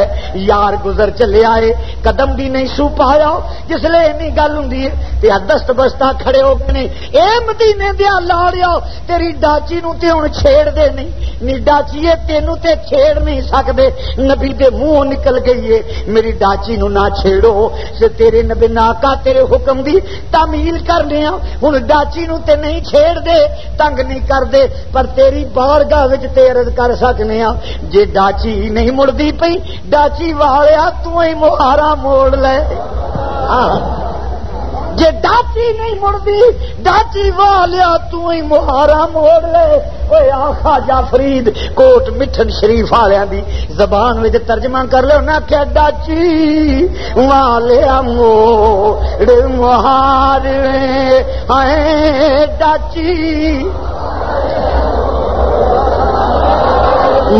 یار گزر چلے آئے، قدم بھی نہیں سو پایا۔ جس لیے این گل ہوں دست بستا کھڑے ہو گئے اے مدینے دیا لاڑیا، تیری ڈاچی نو تے ہوں چھیڑ دے نہیں۔ نی ڈاچی تینوں تے چھیڑ نہیں سکتے نبی دے منہ نکل گئی ہے۔ میری ڈاچی نو نہ چھیڑو سے تیرے نبی ناکا تیرے حکم دی تعمیل کرنے ہوں ڈاچی نو تے نہیں چھیڑ دے، تنگ نہیں کر دے، پر تیری بارگاہ وچ تے عرض کر سکنے ہاں جے ڈاچی نہیں مڑدی پئی، ڈاچی والیا تو ہی مہارا موڑ لے۔ آہ! جے ڈاچی نہیں مڑتی ڈاچی والیا تو ہی مہارا موڑ لے۔ اوے آخا جا فرید کوٹ مٹھن شریف والوں دی زبان میں ترجمہ کر لو نہ کیا ڈاچی والیا موڑ، مہار ڈاچی۔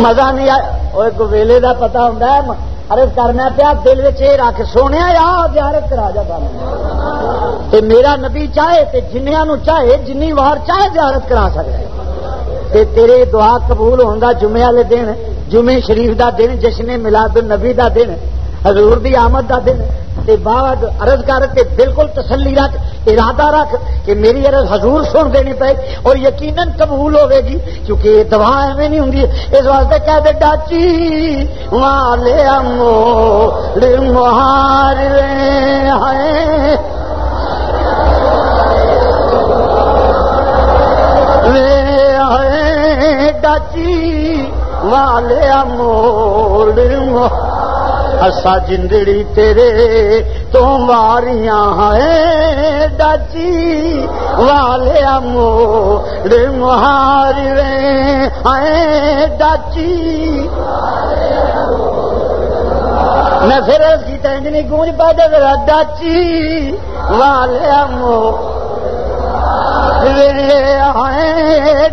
مزہ نہیں آیا ویلے کا پتا ہوں عرض کرنا پیا، دل رکھ سونے یا زیارت کرا جا تے میرا نبی چاہے، تے جنیا نو چاہے، جنی وار چاہے زیارت کرا سکتا تے تیرے دعا قبول ہوگا جمعے والے دن، جمعے شریف دا دن، جشن ملاد النبی دا دن حضور دی آمد دا دن تے بعد عرض کر کے بالکل تسلی رکھ، ارادہ رکھ کہ میری عرض حضور سن دینی پے اور یقیناً قبول ہوے گی، کیونکہ یہ دعا ایویں نہیں ہوں اس واسطے کہہ دے، ڈاچی والے مہار ڈاچی والے موڑ اسا جندڑی تیرے تو ماریاں ہیں ڈاچی والے موڑ مہاری ہیں ڈاچی میں پھر اس کی تینجنی گونج پا دے میرا ڈاچی والے موڑ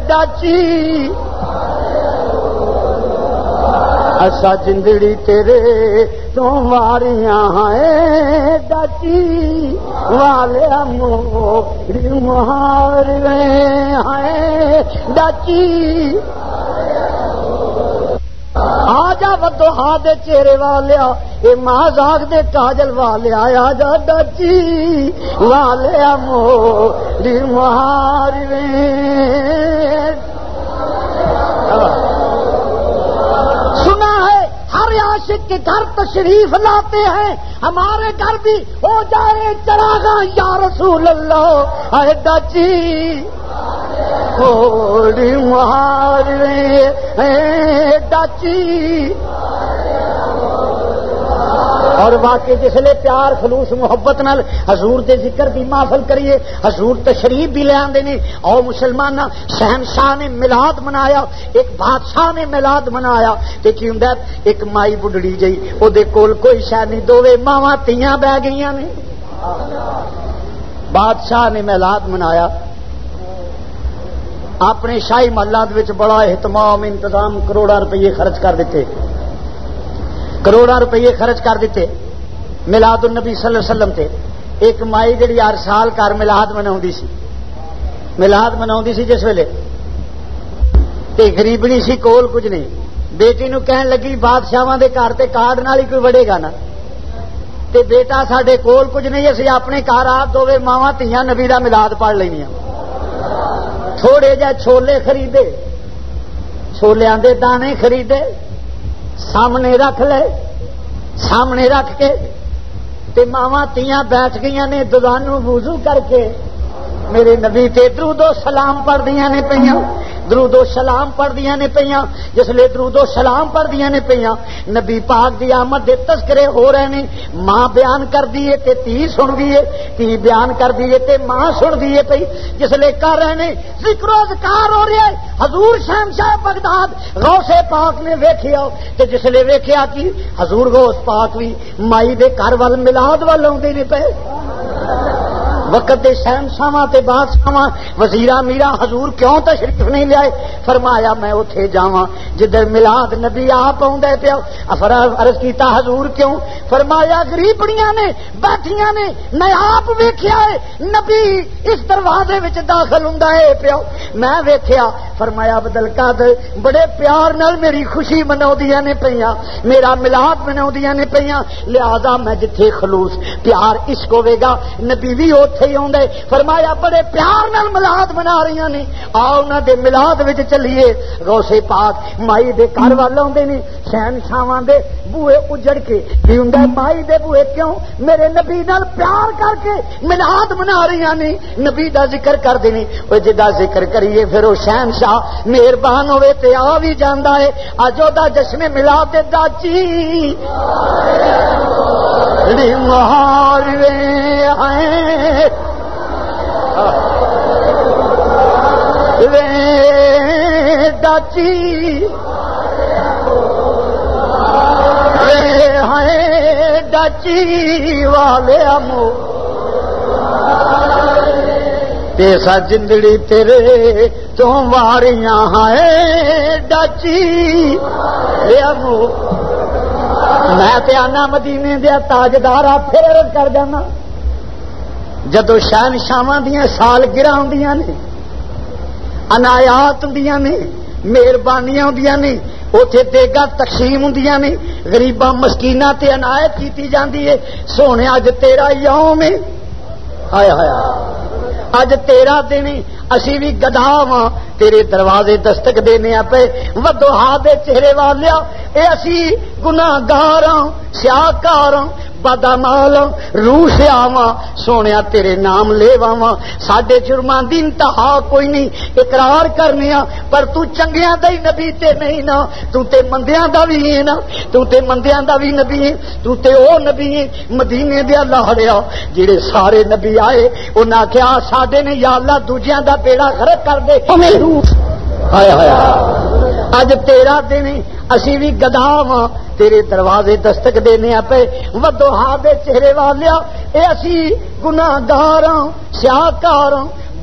ڈاچی اصا جندڑی تیرے تو ماریاں ہیں ڈاچی والے مہار ہیں ڈاچی آ جا بدو ہا دے چہرے والیا اے ماں زاگ دے کاجل والیا آ جا ڈچی والیا موری مہار ہمارے عاشق کے گھر تشریف لاتے ہیں، ہمارے گھر بھی ہو جائے چراغا یا رسول اللہ، اے ڈچی مار ڈاچی اور واقعی جسے پیار، خلوص، محبت نال حضور دے ذکر دی محفل کریے، حضور تشریف بھی لے آدھے نے، اور مسلمان شہنشاہ نے ملاد منایا، ایک بادشاہ نے ملاد منایا، تے کی ہوں ایک مائی بڈڑی جئی وہ کول کوئی شہ نہیں دو ماوا تیاں بہ گئی نے۔ بادشاہ نے ملاد منایا۔ اپنے شاہی محلات بڑا اہتمام، انتظام کروڑا روپیے خرچ کر دیتے۔ کروڑا روپیے خرچ کر دیتے ملاد النبی صلی اللہ علیہ وسلم تے۔ ایک مائی جڑی ہر سال کر ملاد منا سی۔ ملاد منا سی جس ویلے۔ تے غریبنی سی کول کچھ نہیں۔ بیٹی نو کہن لگی بادشاہ دے گھر تے کارڈ نال ہی کوئی وڑے گا نا۔ تے بیٹا سڈے کول کچھ نہیں، اسی اپنے گھر آپ دو ماوا تیاں نبی کا ملاد پڑھ لینیا تھوڑے جہ چھولے خریدے۔ چھولیاں دے دانے خریدے۔ سامنے رکھ لے، سامنے رکھ کے، تے ماوا تیاں بیٹھ گئی نے دکانوں وضو کر کے میرے نبی تے درود و سلام پڑھ دیا نے پہ درود و سلام پڑھ دیا نے پہ جس درود و سلام پڑھ دیا نے پہ نبی پاک دی آمد دے تذکرے ہو رہے ہیں ماں بیان کر دیے تے تی سن دیے تی بیان کر دیے تے ماں سن دیے پی جس کر رہے ہیں ذکر و ذکار ہو رہا ہے حضور شہنشاہ بغداد غوث پاک نے ویکھیا، تے جس لیے ویکھیا کہ حضور غوث پاک بھی مائی دے گھر وال ملاد وال آدھے نہیں پے وقت دے شہنشاہ تے بادشاہ وزیرا میرا حضور کیوں تشریف نہیں لیا فرمایا میں اتے جا جدھر ملاد نبی آپ آدھے پیا ارض کیتا حضور کیوں؟ فرمایا گریبڑیاں نے، بیٹھیاں نے، میں آپ ویخیا ہے، نبی اس دروازے وچ داخل ہوں پیا۔ میں ویخیا فرمایا بدل کد بڑے پیار نال میری خوشی منا نے پہ میرا ملاد منا نے پہ لہذا میں جتھے خلوص، پیار اس کو گا، نبی بھی اتے ہی آدھے فرمایا، بڑے پیار نال ملاد منا رہی نے آ دے ملاد وچ چلیے۔ روسے پاک مائی دے گھر وال آدھے نے شہن شاواں دے بوئے اجڑ کے۔ مائی دے بوئے کیوں؟ میرے نبی نال پیار کر کے ملاد منا رہی نے نبی دا ذکر کر دینی وہ جدا ذکر کریے، پھر وہ شہن شاہ مہربان ہوئے تے آ بھی جانا ہے۔ اج وہ جشن ملاد دے داچی مہار ہیں ڈاچی ڈاچی والے امو۔ تیسا جندڑی تیرے تو واریاں ہیں ڈاچی امو۔ میں آنا مدینے دیا تاجدار پھر کر جانا۔ جدو شہن شاواں دیا سال گرا ہوں نے، انایات ہوں نے، مہربانیاں ہوں نے اتے دیگا تقسیم ہوں نے گریباں مسکینا تے عنایت کی جاتی ہے۔ سونے اج تیرا یوم ہے۔ آیا ہایا اج تیرا دن اسی بھی گدا وا تیرے دروازے دستک دینے پہ ودو ہاتھ چہرے والیا اے اسی گناگار ہاں سیاہ کار ہاں بدامال روح سے آوا سونے تیرے نام لے واوا سڈے جرمان دی انتہا کوئی نہیں اقرار کرنے پر تو چنگیا دا ہی نبی تے نہیں نا تو تے مندیاں دا بھی ہے نا تو تے مندیاں دا بھی نبی ہے تو تے او نبی ہے مدینے دیا لاڑیا جڑے سارے نبی آئے انہاں کیا ساڈے نے یا اللہ دوجیاں دا بیڑا غرق کر دے ہایا ہایا اج تیرا دن اسی بھی گدا وا تیرے دروازے دستک دینے پہ ودو دے چہرے والیا اے اسی ہوں سیاہ کار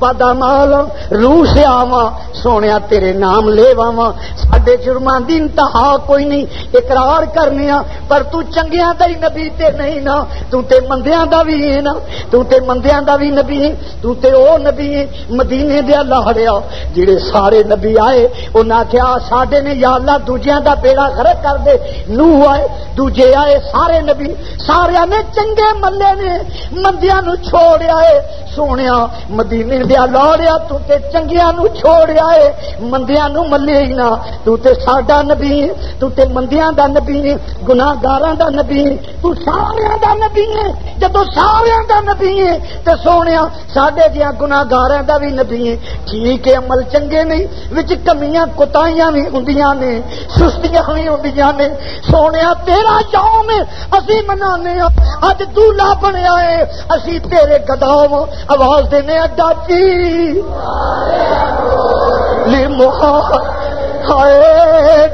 بدامال روح سے آوا سونے تیرے نام لے واوا سڈے جرمان دی انتہا کوئی نہیں اقرار کرنے پر تو چنگیا دا ہی نبی تے نہیں نا تو تے مندیاں دا بھی ہے نا تو تے مندیاں دا بھی نبی ہے تو تے او نبی ہے مدینے دیا لاڑیا جڑے سارے نبی آئے انہاں کیا ساڈے نے یا اللہ دوجیاں دا بیڑا غرق کر دے نو آئے دوجے آئے سارے نبی سارے نے چنگے ملے نے مندیاں نو چھوڑ آئے سونے مدینے دیا لاڑیا تو تے چنگیا نو چھوڑیا ہے مندیاں نو ملے ہی نہ تو تے ساڈا نبی تو تے مندیاں دا نبی ہے گناہگاراں دا نبی ہے تو سارے دا نبی ہے جدو سارے دا نبی ہے تے سونے ساڈے جہاں گناہگاراں دا بھی نبی ہے ٹھیک ہے عمل چنگے نہیں وچ کمیاں کوتاہیاں بھی ہوندیاں نے سستیاں بھی ہوندیاں نے سونے تیرا یوم اسی منانے اج دولا بنیا ہے اسی تیرے قدام آواز دینے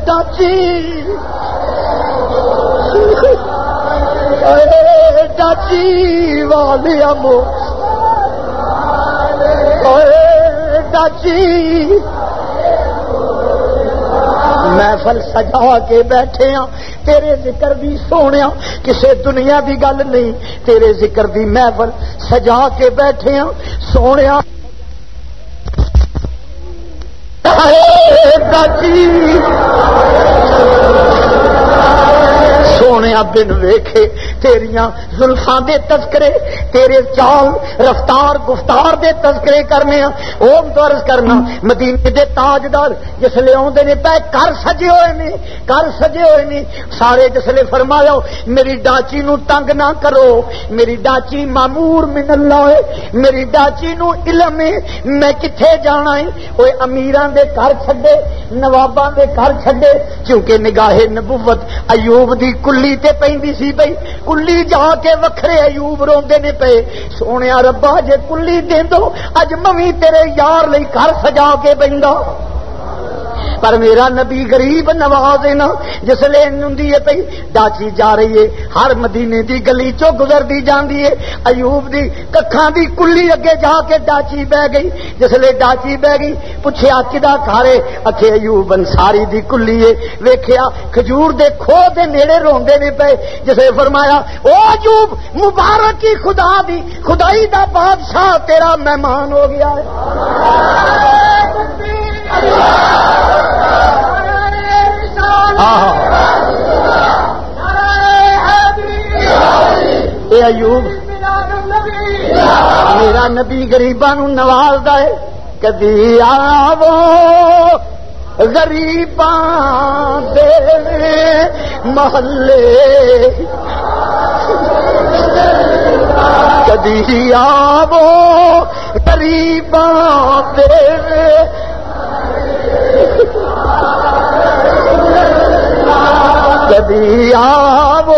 ڈاچی ہائے ڈاچی والی امو ڈاچی محفل سجا کے بیٹھے ہاں۔ تیرے ذکر بھی سونے کسے دنیا دی گل نہیں۔ تیرے ذکر دی محفل سجا کے بیٹھے ہاں۔ سونے سونے بن ویخے تیریاں زلفا دے تذکرے، تیرے چال رفتار گفتار دے تذکرے کرنے اوم درج کرنا مدینے دے تاجدار جس جسلے آدھے نے پہ، کر سجے ہوئے نے، کر سجے ہوئے نے، سارے جسلے فرمایا، میری ڈاچی نو تنگ نہ کرو، میری ڈاچی مامور من اللہ ہے، میری ڈاچی نو علم ہے، میں کتھے جانا ہے؟ وہ امیران دے گھر چھڈے، نواباں دے گھر چھڈے کیونکہ نگاہ نبوت ایوب دی کلی تے پیندی سی بھائی کلی جا کے وکھرے ایوب روندے نے پے۔ سونے ربا، جے کلی دے دو، اج ممی تیرے یار لئی گھر سجا کے بہندا پر میرا نبی غریب نواز نا جس لے لیے پی ڈاچی جا رہی ہے۔ ہر مدینے دی گلی چو گزرتی جاندی ہے۔ ایوب دی ککھان دی کلی اگے جا کے ڈاچی بہ گئی۔ جس لیے ڈاچی بہ گئی پوچھا کدا کھارے اکھے، ایوب انساری دی کلی ہے۔ ویکھیا، کھجور دے کھو دے نیڑے روندے نے پے۔ جس نے فرمایا، او ایوب مبارک کی خدا دی، خدائی دا بادشاہ تیرا مہمان ہو گیا ہے۔ ایوب، میرا نبی گریبان نواز ہے، کدی آو گریبان دے محلے۔ کدی آو گریبان دے۔ کبھی آو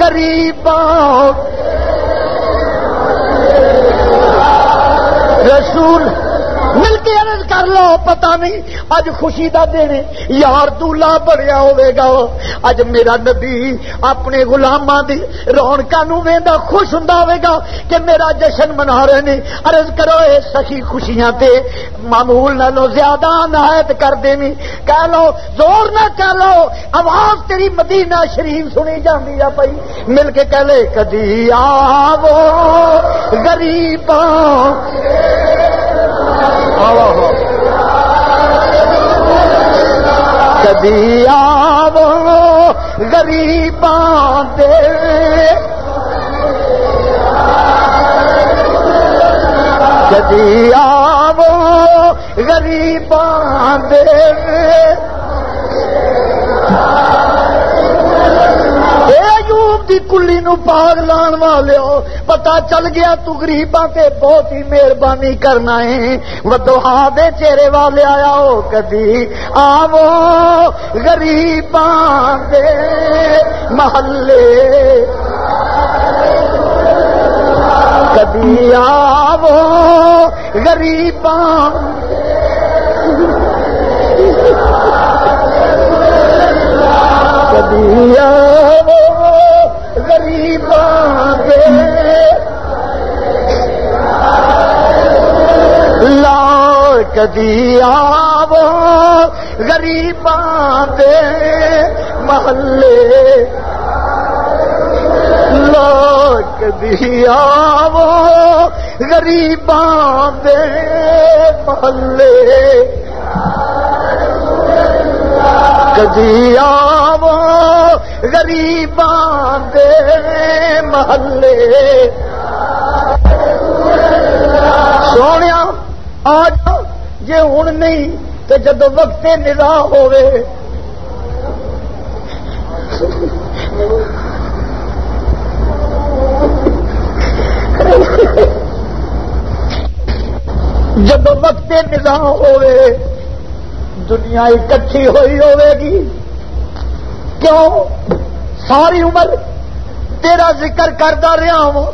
غریباں رسول مل کے کر لو پتا نہیں اج خوشی دا دینے یار دولا بڑیا ہوئے گا۔ اج میرا نبی اپنے گلاما دی رونکا نو ویندا خوش ہوں ہوئے گا کہ میرا جشن منا رہے نے۔ عرض کرو، اے سخی خوشیاں تے معمول نالو زیادہ نہایت کر دینی کہہ لو، زور نہ کہہ لو، آواز تیری مدینہ شریف سنی جاندی ہے پئی مل کے کہہ لے، کدی آو غریباں کدی آو گریباں دے۔ کدی آو گریباں دے۔ دی کلی نو پاگ لان والے پتا چل گیا تو گریباں تے بہت ہی مہربانی کرنا ہے۔ ودوہا دے چہرے والے آیا ہو کدی۔ آو غریباں دے محلے۔ کدی آو غریباں کدی آو غریب لا کدی آو غریب دے محلے۔ لا کدی آو غریب دے محلے۔ کدی آو غریباں دے محلے۔ سونے آ جا جی ہوں نہیں تو جدو وقت نظا ہوئے جب وقت نظام ہوئے دنیا اکٹھی ہوئی ہوے گی؟ کیوں؟ ساری عمر تیرا ذکر کرتا رہا ہوں،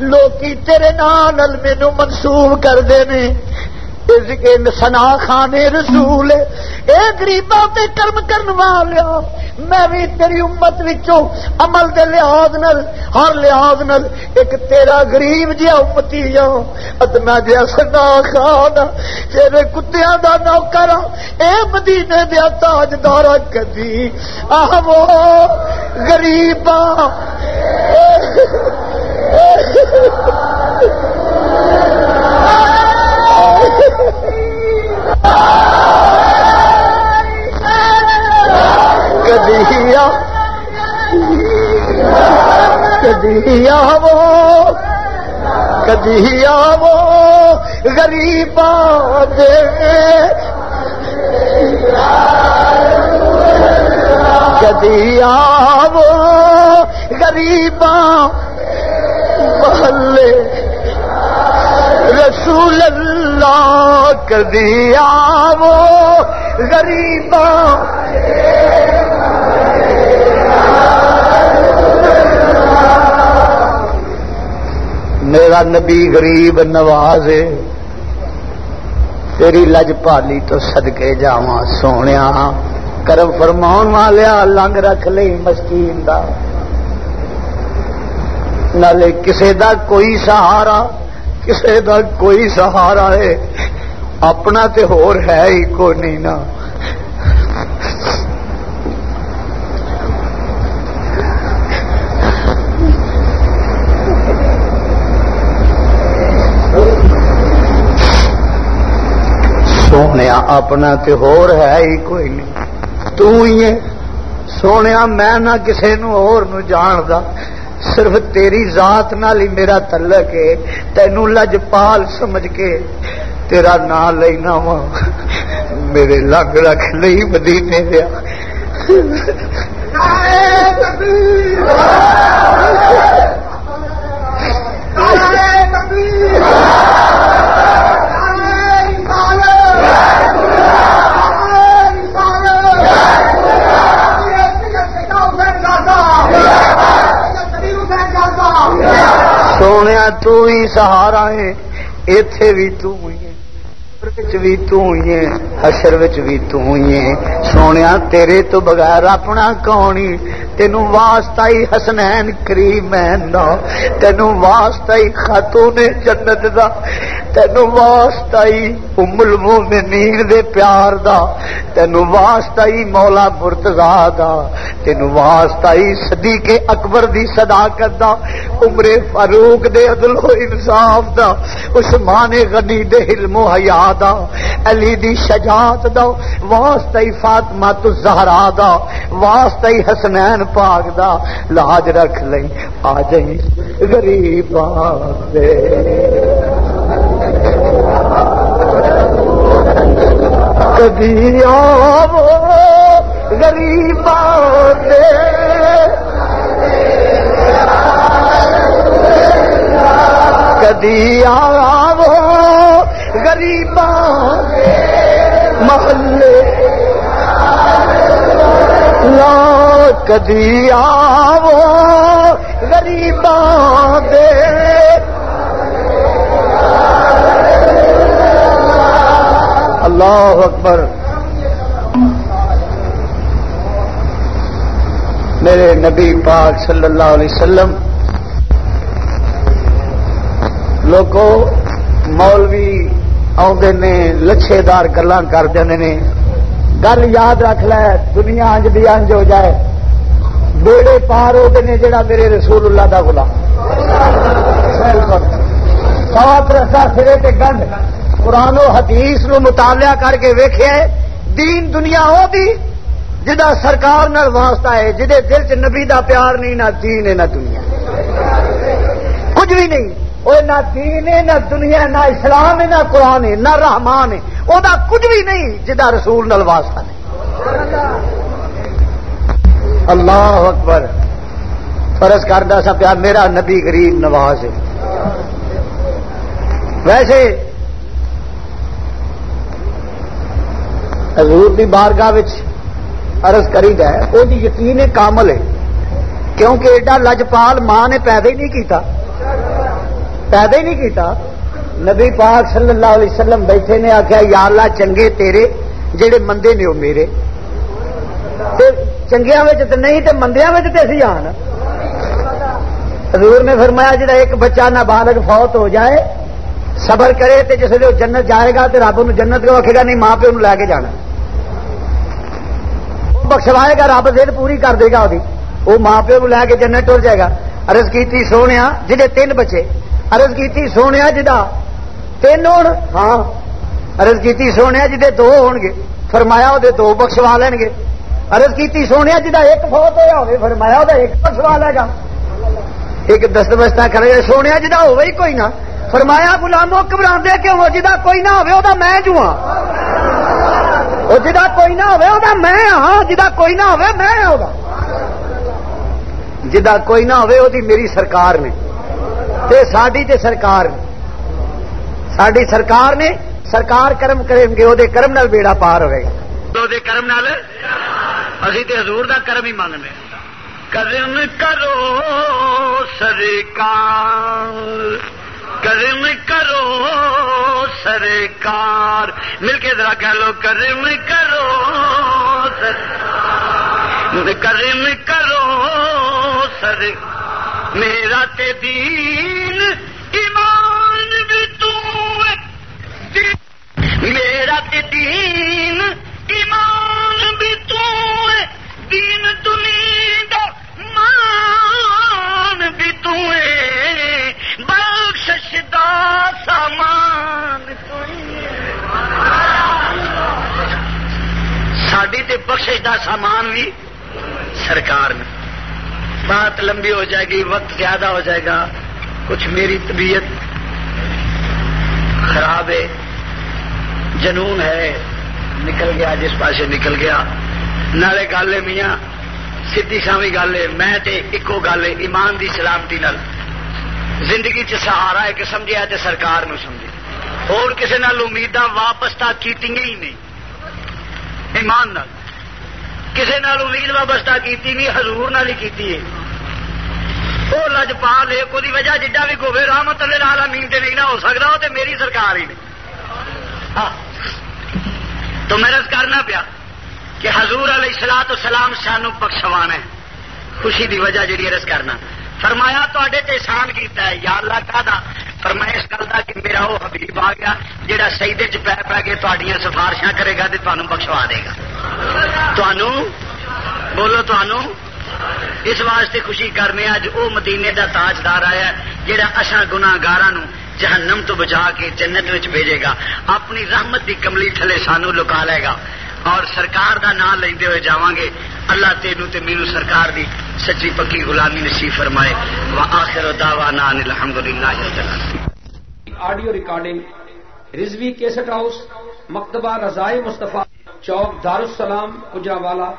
لوکی تیرے نال مینو منسوب کرتے ہیں سنا خانے رسول اے گریبا کرم کرن والیا میں بھی تیری امت وچوں عمل دے لحاظ نل ہر لحاظ نل ایک تیرا غریب جہا امتی ہوں اتنا جہا سنا خان ہاں، تیرے کتیاں دا نوکر ہاں۔ اے مدینے دیا تاجدار کدی آہ وہ غریبا *laughs* کدیا کدیا وہ کدیا وہ غریب دے۔ کدیا وہ غریب محلے۔ رسول اللہ کدیا وہ غریب میرا نبی غریب نواز تیری لج پالی تو سدکے جا سونے کرم فرمان والیا، لنگ رکھ لی مسکین دا۔ نالے کسے دا کوئی سہارا کسے دا کوئی سہارا ہے، اپنا تے ہور ہے ہی کو نہیں نا۔ سونے، اپنا تے ہور ہے ہی کوئی نہیں۔ تو ہی ہے۔ سونے، میں نہ کسے نو اور نو جاندا۔ صرف تیری ذات نال ہی میرا تلک ہے، تینوں لجپال سمجھ کے تیرا نام لینا وا۔ میرے لگ رکھ لئی مدینے دیا سونے تو ہی سہارا ہے اتے بھی تو ہی ہے بھی تے حشر بھی تے سونے تیرے تو بغیر اپنا کون تین واسطہ ہی حسنین کریم تین واسطہ ہی خاتون جنت دا تین واسطہ ہی ام المومنین دے پیار دا تین واسطہ ہی مولا مرتضا دا تین واسطہ ہی صدیق اکبر دی صداقت دا، عمر فاروق دے عدل و انصاف دا، عثمان غنی دے علم و حیا دا، علی دی شجاعت دا، واسطہ ہی فاطمہ تو زہرا دا، واسطہ ہی حسنین پاک دا، لاج رکھ لیں، آ جائیں غریب دے۔ کبھی آو غریب دے۔ کدی آو غریب محلے۔ لا کدی آو غریب دے۔ اللہ اکبر۔ میرے نبی پاک صلی اللہ علیہ وسلم، لوگوں، مولوی آدھے نے لچھے دار گلا کرتے ہیں گل یاد رکھ لے، دنیا انج بھی انج ہو جائے۔ بیڑے پار ہوتے ہیں جڑا میرے رسول اللہ کا گلا سات رسا سرے تے گنڈ قرآن و حدیث نو مطالعہ کر کے ویخیا دین دنیا ہو بھی جدا سرکار نال واسطہ ہے جہے دل چ نبی دا پیار نہیں، نہ دین ہے، نہ دنیا۔ کچھ بھی نہیں۔ وہ نہ دین ہے، نہ دنیا نہ اسلام ہے، نہ قرآن ہے، نہ رحمان ہے۔ وہ کچھ بھی نہیں جدا رسول نل واسطہ نہیں۔ اللہ اکبر۔ فرض کردہ سا پیا میرا نبی غریب نواز ہے۔ ویسے حضور کی بارگاہ عرض کری ہے، وہ جی یقین کامل ہے، کیونکہ ایڈا لجپال ماں نے پیدا ہی نہیں کیتا۔ پیدا ہی نہیں کیتا۔ نبی پاک صلی اللہ علیہ وسلم بیٹھے نے آخیا یا اللہ چنگے تیرے جڑے مندے نے وہ میرے۔ چنگیا نہیں تو مندیا اسی آن۔ حضور نے فرمایا، جڑا ایک بچہ نہ بالغ فوت ہو جائے، صبر کرے تو جس وہ جنت جائے گا تو رب ان جنت کو آخے گا، نہیں ماں پیو لے کے جانا۔ بخشوائے گا رب دل پوری کر دے گا وہ ماں پیو لے کے جنت ٹر جائے گا۔ ارض کی سونے جہے تین بچے۔ ارض کی سونے جا تین ہو ہاں۔ ارض کی سونے جہے دو ہو گے۔ فرمایا وہ دو بخشوا لین گے۔ ارض کی سونے جا ایک فوت ہوا ہو فرمایا وہ ایک بخشوا لے گا۔ ایک دست بستا کرے سونے جا ہوئی کوئی نہ۔ فرمایا گلامو گھبرا کیوں جا کوئی نہ ہوا میں جو ہاں۔ وہ جا کوئی نہ ہوا میں ہاں جا کوئی نہ ہوا میں ہوگا جا کوئی نہ ہوئے ہو میری سرکار نے تے ساری تے سرکار نے ساری سرکار نے سرکار کرم کریں گے وہ کرم نال بیڑا پار ہوئے گا کرم نال اسی تے حضور دا کرم ہی مانگنے کرم کرو سرکار کرم کرو سرکار۔ مل کے ذرا کہہ لو، کرم کرو کرم کرو سر میرا تے دین ایمان بھی تو میرا تے دین ساڈی بخش دا سامان بھی سرکار نے بات لمبی ہو جائے گی، وقت زیادہ ہو جائے گا۔ کچھ میری طبیعت خراب ہے، جنون ہے، نکل گیا، جس پاسے نکل گیا۔ نالے گل ہے میاں سی سامی گل ہے۔ میں تے ایکو گل ہے، ایمان دی سلامتی نال۔ زندگی چ سہارا ہے کہ سمجھا تے سرکار نو سمجھے اور کسی نال امیداں واپس تک کی ہی نہیں۔ ایمان نال۔ کسی نال امید وابستہ کیتی نہیں، حضور نال ہی کیتی ہے۔ وہ لجپال ہے کوئی وجہ جڈا بھی گوبے رحمت اللہ العالمین تے نہیں نہ ہو سکتا وہ تے میری سرکار ہی نے۔ ہاں۔ تو میرا کرنا پیا کہ حضور علیہ السلام تو سلام سانو بخشوانا ہے۔ خوشی دی وجہ جی رس کرنا۔ فرمایا تے احسان کیتا ہے، یا اللہ کا فرمایا اس گل کا کہ میرا وہ حبیب آ گیا جہاں سیدے چ پی پی کے تھوڑی سفارشاں کرے گا تو تمہیں بخشوا دے گا. تنوع بولو تنوع اس واسطے خوشی کرنے اج وہ مدینے دا تاجدار آیا جہاں اصا گناگار جہنم تو بچا کے جنت بھیجے گا، اپنی رحمت دی کملی تھلے سانو لکا لے گا۔ اور سرکار دا نام لیندے ہوئے جاواں گے اللہ تینو تے مینو سرکار دی سچی پکی غلامی نصیب فرمائے۔ وآخر دعوانا ان الحمدللہ audio recording Rizvi cassette house, مکتبہ رضائے مصطفیٰ چوک دارالسلام کجا والا